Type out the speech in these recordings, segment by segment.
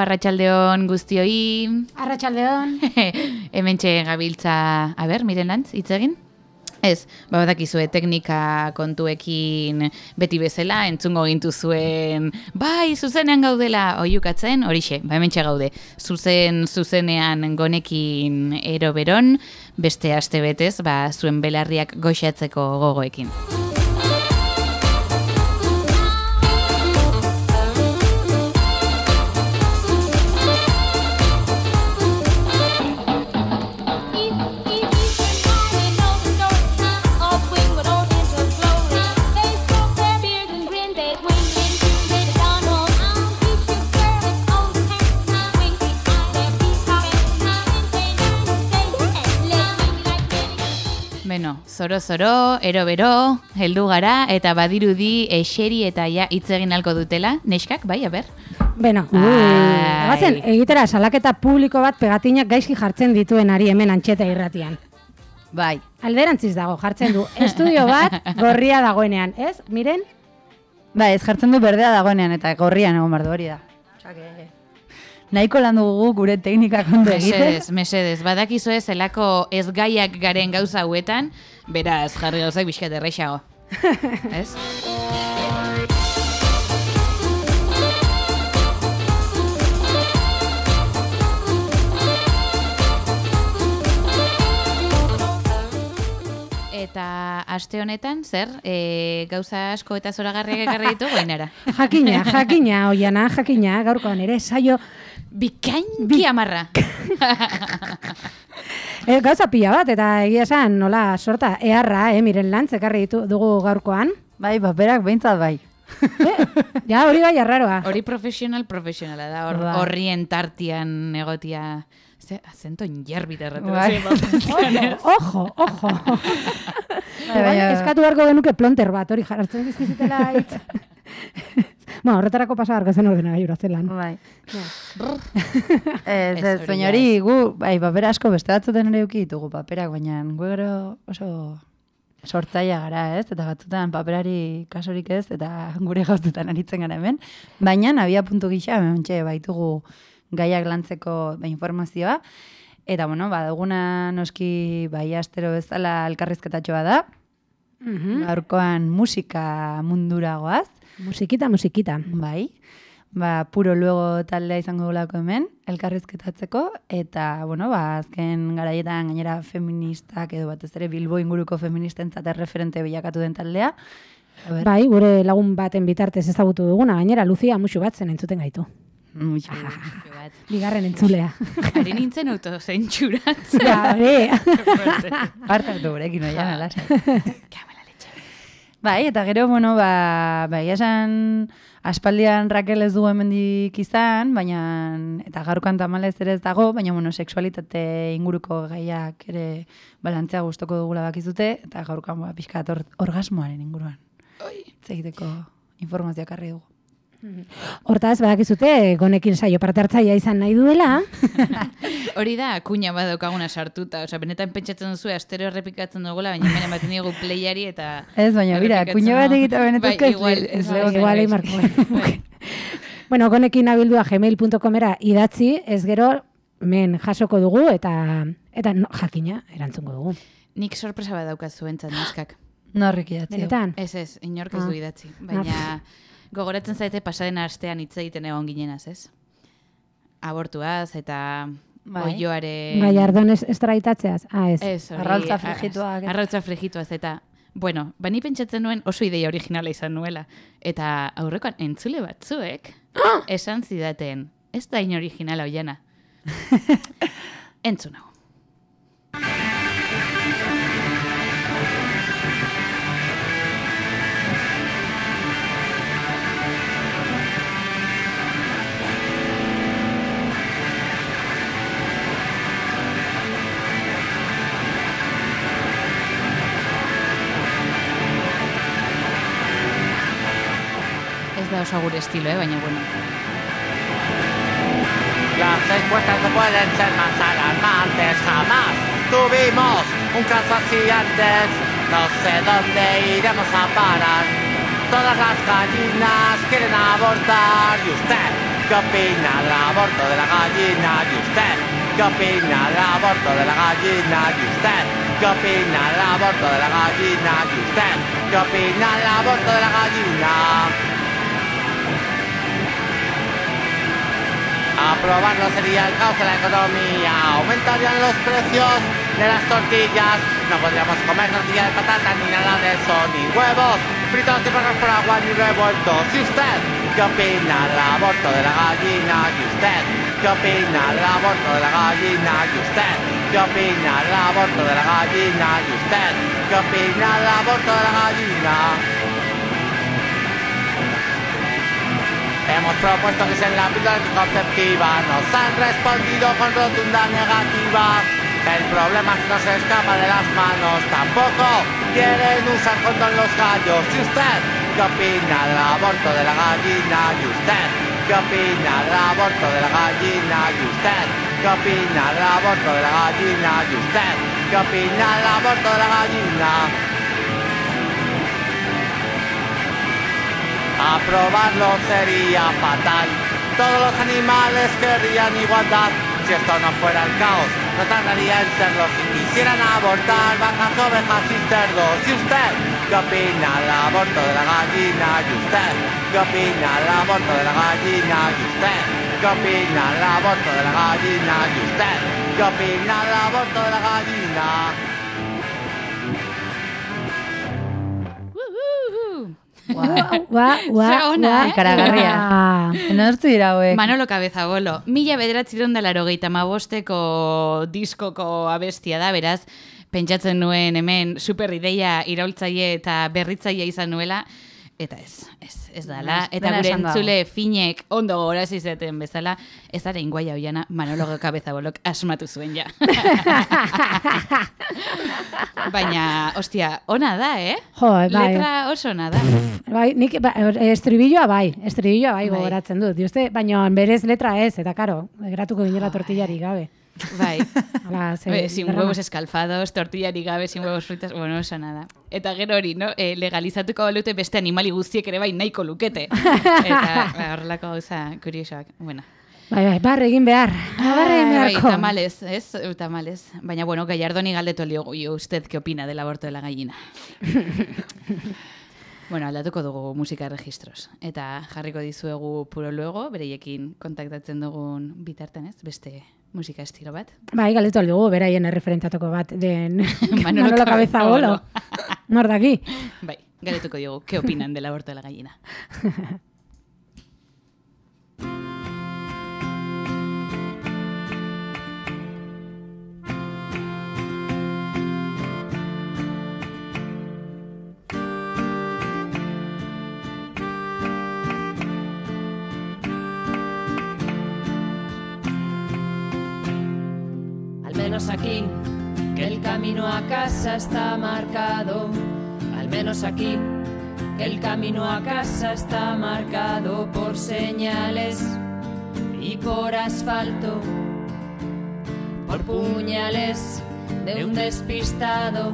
Arratsaldeon guztioi. Arratxaldeon. Hementxe gabiltza, a ber, miren lantz, hitz egin? Ez, ba, badakizue teknika kontuekin beti bezala, entzungo gintu zuen, bai, zuzenean gaudela, oiukatzen, horixe, ba, hementxe gaude, zuzen, zuzenean gonekin ero beron, beste aste betez, ba, zuen belarriak goxatzeko gogoekin. Beno, zoro-zoro, ero-bero, heldu gara, eta badirudi eseri eta ja hitz egin alko dutela, neskak, bai, aber? Beno, Ai. bazen, egitera salaketa publiko bat pegatinak gaizki jartzen dituen ari hemen antxeta irratian. Bai, Alderantziz dago, jartzen du. Estudio bat gorria dagoenean, ez? Miren? bai, ez jartzen du berdea dagoenean eta gorrian egon bardu hori da. Osake, nahiko lan dugu gure teknikak ondo egiten. Mesedez, mesedez, badakizu ez zelako ez gaiak garen gauza hauetan, beraz, jarri gauzak bizkat erreixago. ez? Eta aste honetan, zer, e, gauza asko eta zoragarriak ekarri ditu goinara. Jakina, jakina, oiana, jakina, gaurkoan ere, saio, Bikainki amarra. e, gauza pila bat, eta egia esan, nola, sorta, eharra, eh, miren lantz, ekarri ditu dugu gaurkoan. Bai, paperak behintzat bai. Eh, ja, hori bai arraroa. Hori profesional profesionala da, hor, Bai. horrien tartian egotia. Ze, acento injerbit erratu. Bai. Ojo, ojo. Eskatu beharko genuke plonter bat, hori jartzen dizkizutela hitz. bueno, horretarako pasa beharko zen ordena gailura zelan. Bai. Ez, Ez, baina hori, gu, bai, paper asko beste batzuten ere eduki ditugu paperak, baina gu gero oso sortzaia gara, ez? Eta batzutan paperari kasorik ez, eta gure gauzetan aritzen gara hemen. Baina, abia puntu gisa, hemen baitugu gaiak lantzeko ba, informazioa. Eta, bueno, baduguna noski bai astero bezala elkarrizketatxoa da. Mhm. Gaurkoan musika munduragoaz. Musikita, musikita. Bai, ba, puro luego taldea izango dugulako hemen, elkarrizketatzeko, eta, bueno, ba, azken garaietan gainera feministak edo batez ere Bilbo inguruko feministentzat referente bilakatu den taldea. Bai, gure lagun baten bitartez ezagutu duguna, gainera Lucia musu bat zen entzuten gaitu. Bat. Bigarren entzulea. Ari nintzen autozentsuratzen. ja, hori. Parte hartu gurekin, oian, alasa. Kamela letxe. Bai, eta gero, bueno, ba, ba egia esan aspaldian Raquel ez du hemendik izan, baina, eta gaurkoan tamalez ere ez dago, baina, bueno, sexualitate inguruko gaiak ere balantzea gustoko dugula bakizute, eta gaurkoan, ba, pixka orgasmoaren inguruan. Hitz egiteko informazioak arri dugu. Hortaz, badakizute, gonekin saio parte hartzaia izan nahi duela. Hori da, kuña badaukaguna sartuta. Osea, benetan pentsatzen duzu astero errepikatzen dugula, baina hemen ematen digu playari eta... Ez, baina, bira, kuña bat egitea benetazko Bai, ez- igual, ez ez legoke. Igual, bai. Marko. bueno, gonekin abildua gmail.comera idatzi, ez gero, men jasoko dugu, eta eta no, jakina, erantzungo dugu. Nik sorpresa bat daukazu entzat neskak. Norrik idatzi. Benetan? Ez ez, inork ez Ah. du idatzi. Baina gogoratzen zaite pasaden astean hitz egiten egon ginenaz, ez? Abortuaz eta Bai. oioaren... Gallardón ez estraitatzeaz? Ah, ez. Ez, hori, Arrautza a- frigituak. Arrautza frigituaz eta... Bueno, bani pentsatzen nuen oso ideia originala izan nuela. Eta aurrekoan entzule batzuek esan zidaten, ez da in originala oiana. Entzun oso gure estilo, eh? baina bueno. Las encuestas no pueden ser más alarmantes jamás. Tuvimos un caso así antes, no sé dónde iremos a parar. Todas las gallinas quieren abortar. ¿Y usted qué opina del aborto de la gallina? ¿Y usted qué opina del aborto de la gallina? ¿Y usted qué opina del aborto de la gallina? ¿Y usted qué opina del aborto de la gallina? Aprobarlo sería el caos de la economía, aumentarían los precios de las tortillas, no podríamos comer tortilla de patata ni nada de eso, ni huevos, fritos y perros por agua ni revueltos. ¿Y usted qué opina del aborto de la gallina? ¿Y usted qué opina del aborto de la gallina? ¿Y usted qué opina del aborto de la gallina? ¿Y usted qué opina del aborto de la gallina? Hemos propuesto que sea la píldora anticonceptiva, nos han respondido con rotunda negativa. El problema es que no se escapa de las manos, tampoco quieren usar condón los gallos. ¿Y usted qué opina del aborto de la gallina? ¿Y usted qué opina del aborto de la gallina? ¿Y usted qué opina del aborto de la gallina? ¿Y usted qué opina del aborto de la gallina? Aprobarlo sería fatal. Todos los animales querrían igualdad. Si esto no fuera el caos, no tardaría en serlo. Si quisieran abortar vacas, ovejas y cerdos. ¿Y usted qué opina del aborto de la gallina? ¿Y usted qué opina del aborto de la gallina? ¿Y usted qué opina del aborto de la gallina? ¿Y usted qué opina del aborto de la gallina? Ona, ua, eh? Ikaragarria. ua. Nortzu dira hauek. Manolo Cabeza Bolo, mila bederatziron da laro bosteko diskoko abestia da, beraz, pentsatzen nuen hemen super ideia iraultzaile eta berritzaile izan nuela, eta ez, ez, ez dala. Eta dena gure esan dago. entzule finek ondo goraz izaten bezala, ez dara inguaia hoiana Manolo Cabeza Bolok asmatu zuen ja. Baina, ostia, ona da, eh? Jo, bai. Letra oso ona da. Bai, nik ba, estribilloa bai, estribilloa bai Bai. gogoratzen dut. Diuste, baina berez letra ez, eta karo, geratuko ginela tortillari gabe. Bai. Hala, ze, Be, sin huevos escalfados, tortillari gabe, sin huevos fritas, bueno, oso nada. Eta gero hori, no? E, legalizatuko balute beste animali guztiek ere bai nahiko lukete. Eta ba, horrelako gauza kuriosoak. Bueno. Bai, bai, barre egin behar. Barre egin Ai, bai, beharko. tamales, ez? Tamales. Baina, bueno, Gallardoni galdetu alio, "Y usted qué opina del aborto de la gallina? bueno, aldatuko dugu musika registros. Eta jarriko dizuegu puro luego, bereiekin kontaktatzen dugun bitarten, ez? Beste musika estilo bat. Bai, galdetu aldugu, beraien erreferentatoko bat den Manolo Manolo Cabeza Bolo. Nor daki? Bai, galdetuko diogu, ¿qué opinan del aborto de la gallina? aquí, que el camino a casa está marcado. Al menos aquí, que el camino a casa está marcado por señales y por asfalto, por puñales de un despistado.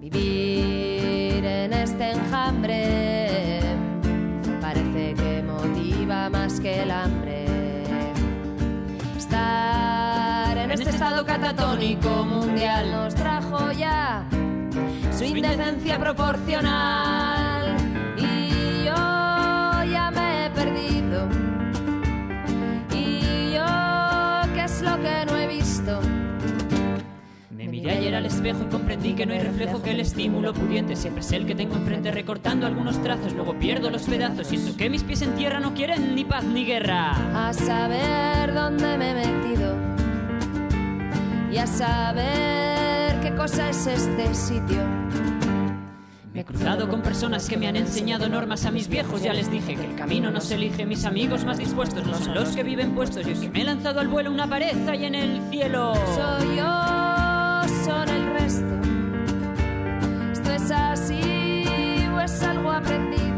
Vivir en este enjambre parece que motiva más que el hambre. Estado catatónico mundial nos trajo ya su indecencia proporcional. Y yo ya me he perdido. Y yo, ¿qué es lo que no he visto? Me miré ayer al espejo y comprendí que no hay reflejo que el estímulo pudiente siempre es el que tengo enfrente recortando algunos trazos, luego pierdo los pedazos y siento que mis pies en tierra no quieren ni paz ni guerra. A saber dónde me he metido y a saber qué cosa es este sitio. Me he cruzado con personas que me han enseñado normas a mis viejos. Ya les dije que el camino no se elige. Mis amigos más dispuestos no son los que viven puestos. Yo que me he lanzado al vuelo una pared ahí en el cielo. Soy yo, son el resto. Esto es así o es algo aprendido.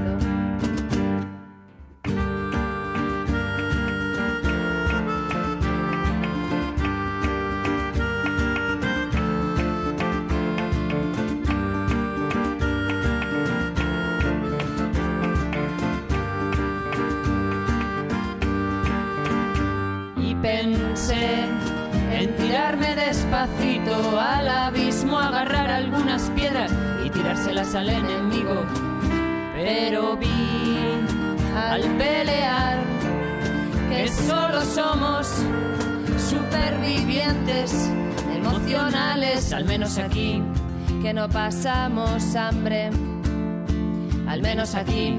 En tirarme despacito al abismo, agarrar algunas piedras y tirárselas al enemigo. Pero vi al pelear que solo somos supervivientes emocionales, al menos aquí, que no pasamos hambre. Al menos aquí,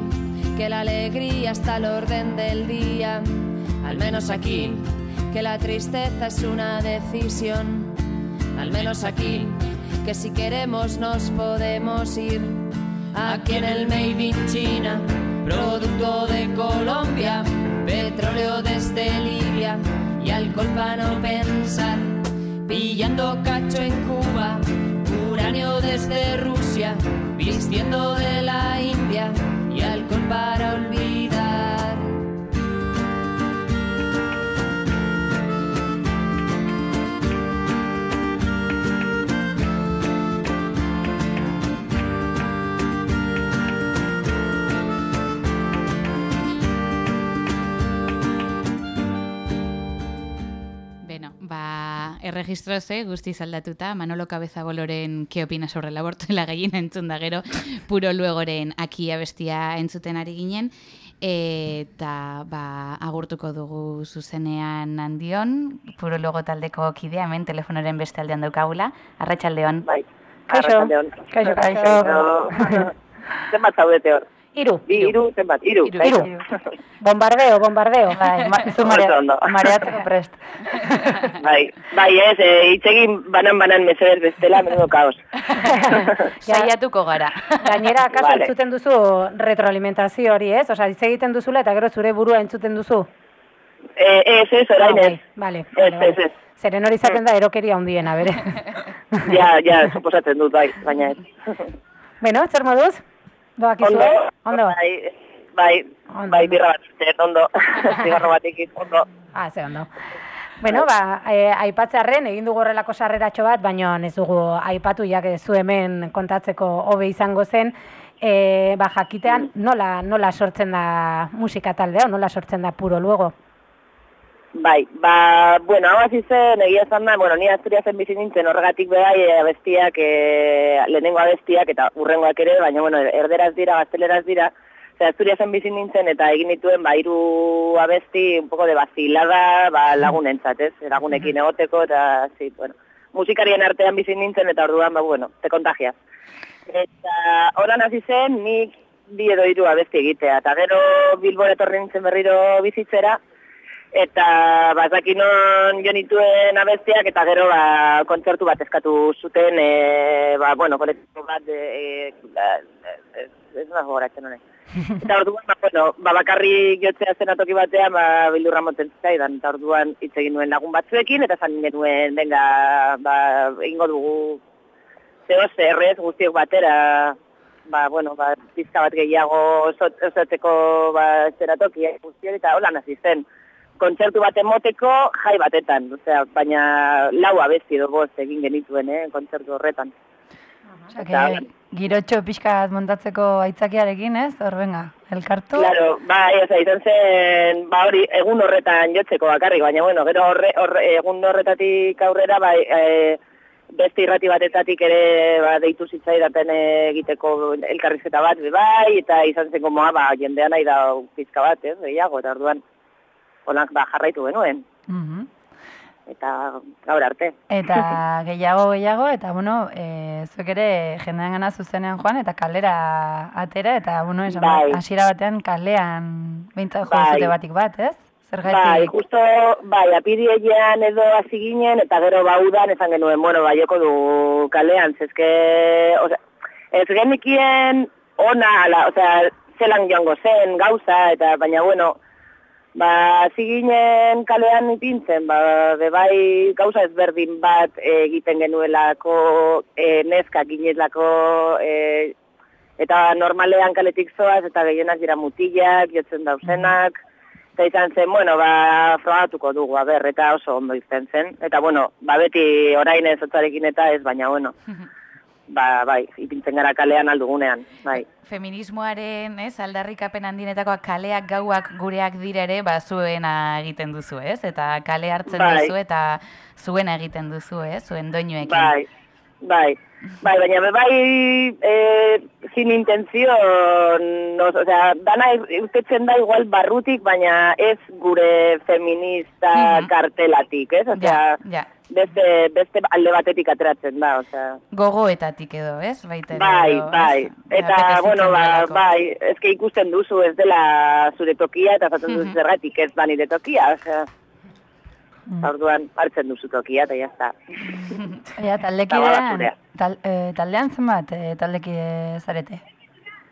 que la alegría está al orden del día. Al menos aquí, que la tristeza es una decisión. Al menos aquí, que si queremos nos podemos ir. Aquí en el Made in China, producto de Colombia, petróleo desde Libia y alcohol para no pensar. Pillando cacho en Cuba, uranio desde Rusia, vistiendo de la India y alcohol para olvidar. Erregistroze guztiz aldatuta, Manolo Cabezaboloren ¿Qué opina sobre el aborto la gallina entzun da gero, puro luegoren aki abestia entzuten ari ginen, eta ba, agurtuko dugu zuzenean handion, puro luego taldeko kidea, hemen telefonoren beste aldean daukagula, arratsaldeon. Bai. Kaixo. Arratsaldeon. Kaixo, kaixo. zenbat zaudete hor? Iru. Bi, hiru, zenbat? Hiru. Hiru. kaixo. Bombardeo, bombardeo. Bai, ma, zu marea, mareatzeko prest. Bai, bai ez, e, hitz egin banan-banan mesedez bestela, menudo kaos. Saiatuko gara. Gainera, kaso Vale. entzuten duzu retroalimentazio hori, ez? Osea, hitz egiten duzula eta gero zure burua entzuten duzu. E, ez, ez, orain Ah, ez. Vale, Ez, vale, ez, vale. ez. Zeren hori izaten da erokeria handiena, bere. Ja, ja, suposatzen dut, bai, baina ez. Bueno, zer moduz? Doakizue? Ondo? Bai, bai, Ondo, bai, ondo. birra bat, zer, ondo. Zigarro batekin, ondo. Ah, ze ondo. Bueno, ba, e, aipatzearren, egin dugu horrelako sarreratxo bat, baina ez dugu aipatu, jak zu hemen kontatzeko hobe izango zen, e, ba, jakitean nola, nola sortzen da musika taldea, nola sortzen da puro luego. Bai, ba, bueno, hau hasi zen, egia esan da, bueno, ni Asturiasen bizi nintzen horregatik behai e, abestiak, e, lehenengo abestiak eta urrengoak ere, baina, bueno, erderaz dira, gazteleraz dira, Ze Asturiasen bizi nintzen eta egin dituen ba hiru abesti un poco de vacilada, ba lagunentzat, ez? Lagunekin egoteko eta sí, bueno, musikarien artean bizi nintzen eta orduan ba bueno, te contagias. Eta horan hasi zen nik bi edo hiru abesti egitea eta gero Bilbora etorri nintzen berriro bizitzera eta bazakin non jo nituen abestiak eta gero ba, kontzertu bat eskatu zuten e, ba, bueno, kolektibo bat e, e, ez da gogoratzen honek. Eta orduan, ba, bueno, ba, bakarrik jotzea zen atoki batean, ba, bildurra moten zitzaidan, eta orduan hitz egin nuen lagun batzuekin, eta zan genuen, venga, ba, egingo dugu zeo zerrez guztiok batera, ba, bueno, ba, pizka bat gehiago osatzeko ba, zeratoki eh, eta hola hasi zen. Kontzertu bat emoteko jai batetan, osea, baina lau abesti edo bost egin genituen, eh, kontzertu horretan. Osea, Eta- girotxo pixkat montatzeko aitzakiarekin, ez? Hor, venga, elkartu. Claro, bai, oza, izan zen, ba hori, egun horretan jotzeko bakarrik, baina bueno, gero horre, horre, egun horretatik aurrera, bai, e, beste irrati batetatik ere ba, deitu zitzaidaten egiteko elkarrizketa bat, bai, eta izan zen komoa, ba, jendean nahi da pizka bat, ez, gehiago, eta orduan, onak, ba, jarraitu genuen, Mhm. eta gaur arte. Eta gehiago gehiago, eta bueno, e, zuek ere jendean gana zuzenean joan, eta kalera atera, eta bueno, esan Bai. batean kalean behintzat jo Bai. batik bat, ez? Bai, Zergatik? justo, bai, apiriean edo hasi ginen, eta gero baudan esan genuen, bueno, bai, joko du kalean, zezke, osea, ez genikien ona, ala, osea, zelan joango zen, gauza, eta baina, bueno, ba, hasi ginen kalean ipintzen, ba, be bai, gauza ezberdin bat egiten genuelako, e, neska ginelako, e, eta normalean kaletik zoaz, eta gehienak dira mutilak, jotzen dauzenak, Eta izan zen, bueno, ba, frogatuko dugu, a ber, eta oso ondo izten zen. Eta, bueno, ba, beti orain ez otzarekin eta ez, baina, bueno, ba, bai, ipintzen gara kalean aldugunean, bai. Feminismoaren, ez, aldarrikapen handinetakoa kaleak gauak gureak dire ere, ba, zuena egiten duzu, ez? Eta kale hartzen Bai. duzu eta zuena egiten duzu, ez? Zuen doinuekin. Bai, bai. Bai, baina be bai e, sin intentzio, nos, o sea, dana ustetzen da igual barrutik, baina ez gure feminista Mhm. kartelatik, ez? O Ja, sea, ja. beste, beste alde batetik ateratzen da, o sea. Gogoetatik edo, ez? Baita Bai, edo, ez? bai. Eta, Apetecitzen bueno, ba, bai, eske ikusten duzu ez dela zure tokia, eta zaten duzu Mhm. zergatik ez da nire tokia, osea, Mm. orduan hartzen duzu tokia, eta jazta. Ja, taldekidean, tal, e, taldean zenbat e, taldekide zarete?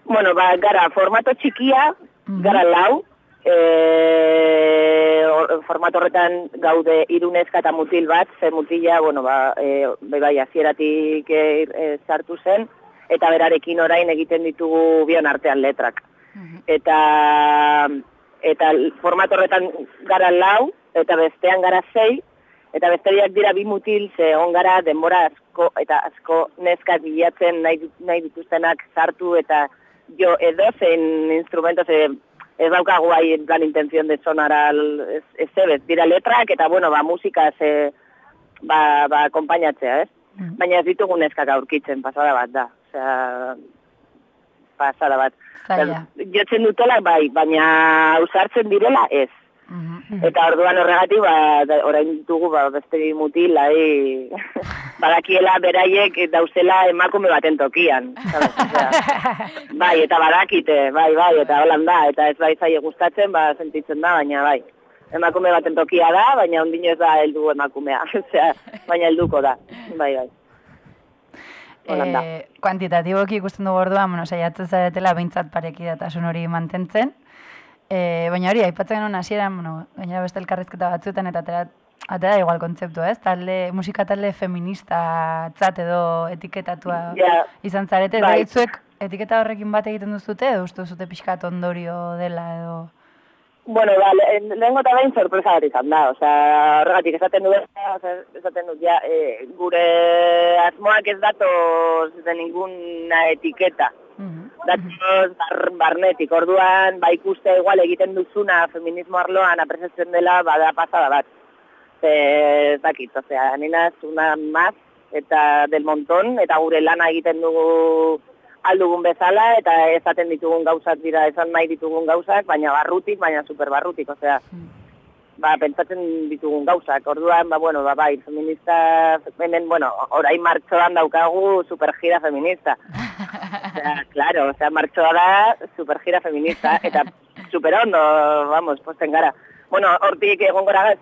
bueno, ba, gara, formato txikia, Mhm. gara lau, e, or- formato horretan gaude irunezka eta mutil bat, ze mutila, bueno, ba, e, bai, azieratik e, e, sartu zen, eta berarekin orain egiten ditugu bion artean letrak. Mhm. eta eta formato horretan gara lau, eta bestean gara sei, eta besteak dira bi mutil, ze egon gara denbora asko eta asko neska bilatzen nahi, nahi dituztenak sartu eta jo edozein instrumento ze ez daukagu hai en plan intención de sonar al ez, ez zebez, dira letrak eta bueno, ba musika ze ba, ba acompañatzea, ez? Mhm. Baina ez ditugu neskak aurkitzen, pasada bat da. Osea, pasada bat. Zaila. Jotzen dutela bai, baina ausartzen direla ez. Eta orduan horregatik, ba, orain ditugu ba, beste mutil, lai, badakiela beraiek dauzela emakume baten tokian. sabes? Osea, bai, eta badakite, bai, bai, eta holan da, eta ez bai zaie gustatzen, ba, sentitzen da, baina bai. Emakume baten tokia da, baina ondino ez da heldu emakumea, osea, baina helduko da, bai, bai. Holan da. E, kuantitatiboki ikusten dugu orduan, bueno, saiatzen zaretela behintzat parekidatasun hori mantentzen. E, baina hori, aipatzen genuen hasieran, bueno, gainera beste elkarrizketa batzuetan eta atera, atera igual kontzeptu, ez? Talde, musika talde feminista tzat edo etiketatua Ja, izan zarete, bai. bai. zuek etiketa horrekin bat egiten duzute, edo uste duzute pixkat ondorio dela edo... Bueno, ba, le- lehengo eta behin sorpresa bat izan da, osea, horregatik esaten du, osea, esaten dut, ja, e, gure asmoak ez datoz de ninguna etiqueta, Mhm. Datoz bar, barnetik, orduan, ba ikuste igual egiten duzuna feminismo arloan apresatzen dela, bada pasada bat. Ez dakit, osea, nina ez una más, eta del montón, eta gure lana egiten dugu aldugun bezala, eta esaten ditugun gauzak dira, esan nahi ditugun gauzak, baina barrutik, baina super barrutik, osea, ba, pentsatzen ditugun gauzak. Orduan, ba, bueno, ba, bai, feminista, hemen, bueno, orain martxoan daukagu supergira feminista. Osea, claro, osea, martxoa da supergira feminista, eta super ondo, vamos, posten gara. Bueno, hortik egon gara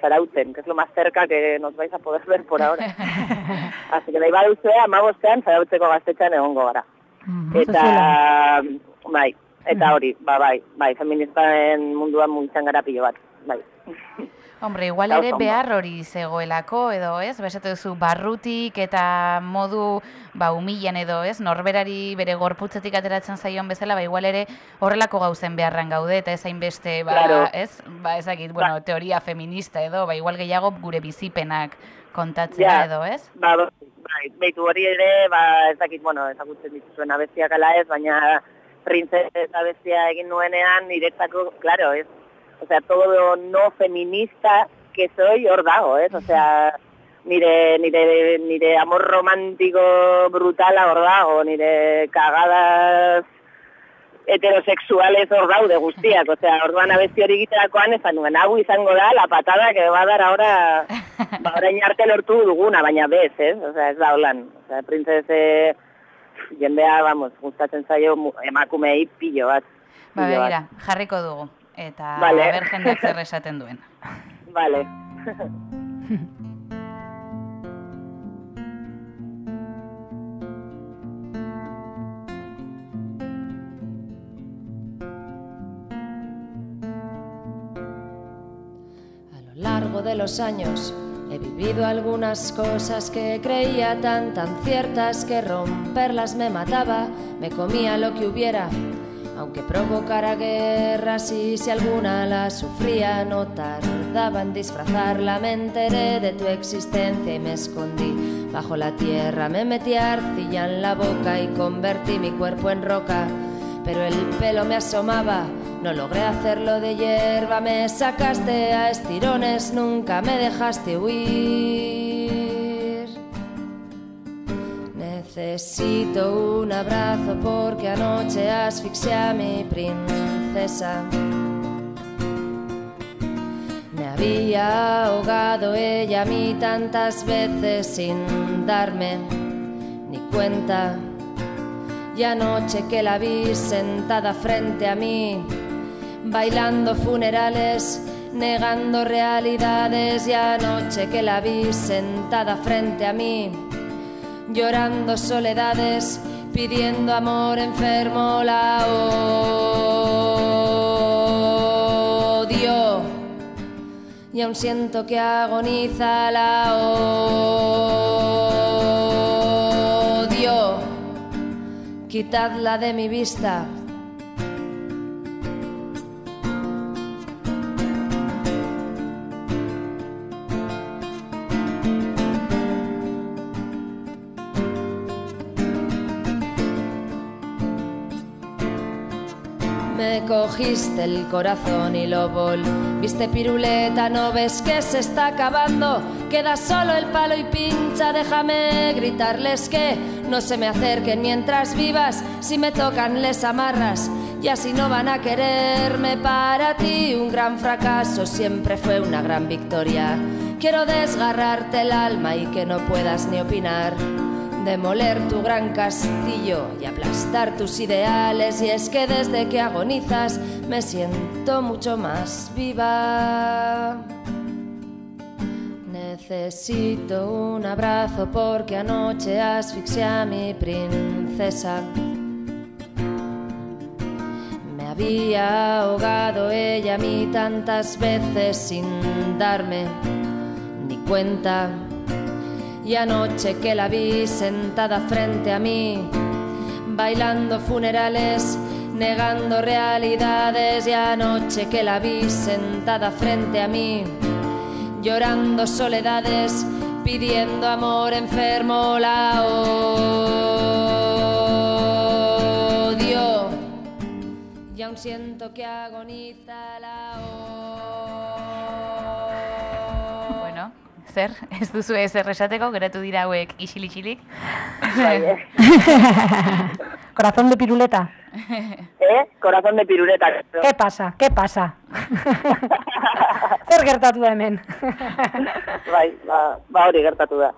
zarautzen, que es lo más cerca que nos vais a poder ver por ahora. Así que nahi baduzue, amabostean zarautzeko gaztetxean egongo gara. Mhm. Eta, bai, eta hori, ba, bai, bai, feministaren munduan mugitzen gara pilo bat, bai. Hombre, igual ere behar hori zegoelako, edo ez? Besatu duzu barrutik eta modu ba, humilan edo ez? Norberari bere gorputzetik ateratzen zaion bezala, ba, igual ere horrelako gauzen beharran gaude, eta ez hainbeste, ba, Claro. ez? Ba, ezakit, bueno, teoria feminista edo, ba, igual gehiago gure bizipenak kontatzea Ja. edo, ez? Ba, bai, bai, beitu hori ere, ba, ez dakit, bueno, ezagutzen dituzuen abestiak ala ez, baina printzes abestia egin nuenean, niretzako, claro, ez, o sea, todo no feminista que soy hor dago, ez, o sea, nire, nire, nire amor romantiko brutala hor dago, nire kagadas heterosexuales hor daude guztiak, osea, orduan abesti hori egiterakoan esan nuen, hau izango da, la patada que va a dar ahora, ba, orain arte lortu duguna, baina bez, ez? Osea, ez da holan. Osea, princese, jendea, vamos, gustatzen zaio emakumei pilo bat. Ba, begira, jarriko dugu. Eta Vale. aber jendeak zer esaten duen. Vale. A lo largo de los años he vivido algunas cosas que creía tan tan ciertas que romperlas me mataba, me comía lo que hubiera, aunque provocara guerras y si alguna la sufría no tardaba en disfrazarla, me enteré de tu existencia y me escondí bajo la tierra, me metí arcilla en la boca y convertí mi cuerpo en roca pero el pelo me asomaba. No logré hacerlo de hierba, me sacaste a estirones, nunca me dejaste huir. Necesito un abrazo porque anoche asfixié a mi princesa. Me había ahogado ella a mí tantas veces sin darme ni cuenta. Y anoche que la vi sentada frente a mí, bailando funerales, negando realidades. Y anoche que la vi sentada frente a mí, llorando soledades, pidiendo amor enfermo, la odio. Y aún siento que agoniza la odio quitadla de mi vista. Me cogiste el corazón y lo volviste piruleta, no ves que se está acabando, queda solo el palo y pincha, déjame gritarles que no se me acerquen mientras vivas, si me tocan les amarras y así no van a quererme. Para ti, un gran fracaso siempre fue una gran victoria. Quiero desgarrarte el alma y que no puedas ni opinar demoler tu gran castillo y aplastar tus ideales. Y es que desde que agonizas me siento mucho más viva. Necesito un abrazo porque anoche asfixié a mi princesa. Me había ahogado ella a mí tantas veces sin darme ni cuenta. Y anoche que la vi sentada frente a mí, bailando funerales, negando realidades. Y anoche que la vi sentada frente a mí, llorando soledades, pidiendo amor enfermo, la odio. Y aún siento que agoniza la odio. Bueno, zer, ez duzu ezer esateko, geratu dira hauek isil-isilik. Corazón de piruleta. Eh? Corazón de piruleta. ¿Qué pasa? ¿Qué pasa? Zer gertatu da hemen? bai, ba, ba hori gertatu da.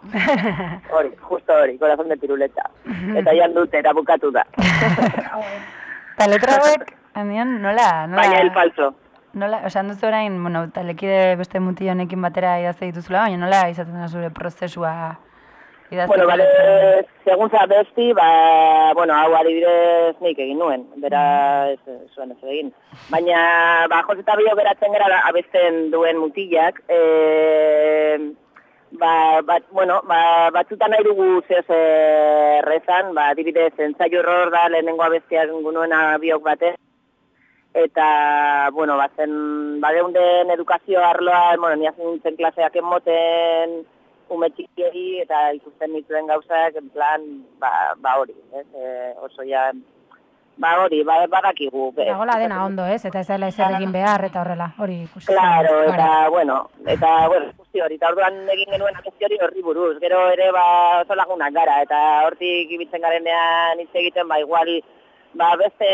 Hori, justo hori, corazón de piruleta. Eta jan dute, eta bukatu da. Eta letra hauek, handian, nola, nola... Baina el falso. Nola, osan duzu orain, bueno, talekide beste muti honekin batera idazte dituzula, baina nola izaten da zure prozesua idazteko? Bueno, bale, letra hauek? segun za besti, ba, bueno, hau adibidez nik egin nuen, bera ez, ez zuen ez egin. Baina, ba, Jose eta Bio beratzen gara abesten duen mutilak, e, ba, bat, bueno, ba, batzutan nahi dugu zeo errezan, ba, adibidez, ensaio error da lehenengo abestiak nuena biok baten, eta, bueno, bazen, badeunden edukazio arloa, bueno, ni nintzen klaseak emoten, ume txikiei eta ikusten dituen gauzak, en plan, ba, ba hori, ez, e, oso ja, ba hori, ba, badakigu. Dagola dena ondo, ez? Eta ez dela ezer egin behar eta horrela, hori ikusi. Claro, eta, bueno, eta, bueno, guzti hori, eta orduan egin genuen abesti hori horri buruz, gero ere, ba, oso lagunak gara, eta hortik ibitzen garenean hitz egiten, ba, igual, ba, beste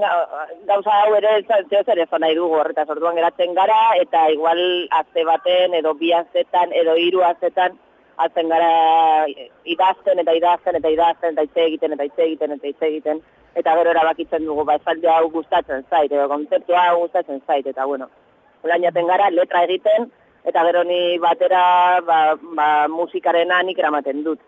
ga- gauza hau ere zeo zer ez nahi dugu horretaz, orduan geratzen gara, eta igual azte baten, edo bi aztetan, edo hiru aztetan, azten gara idazten eta idazten eta idazten eta hitz egiten eta hitz egiten eta hitz egiten. Eta gero erabakitzen dugu ba esaldi hau gustatzen zait edo kontzeptu hau gustatzen zait. Eta bueno Olain jaten gara letra egiten eta gero ni batera ba, ba, musikarena nik eramaten dut.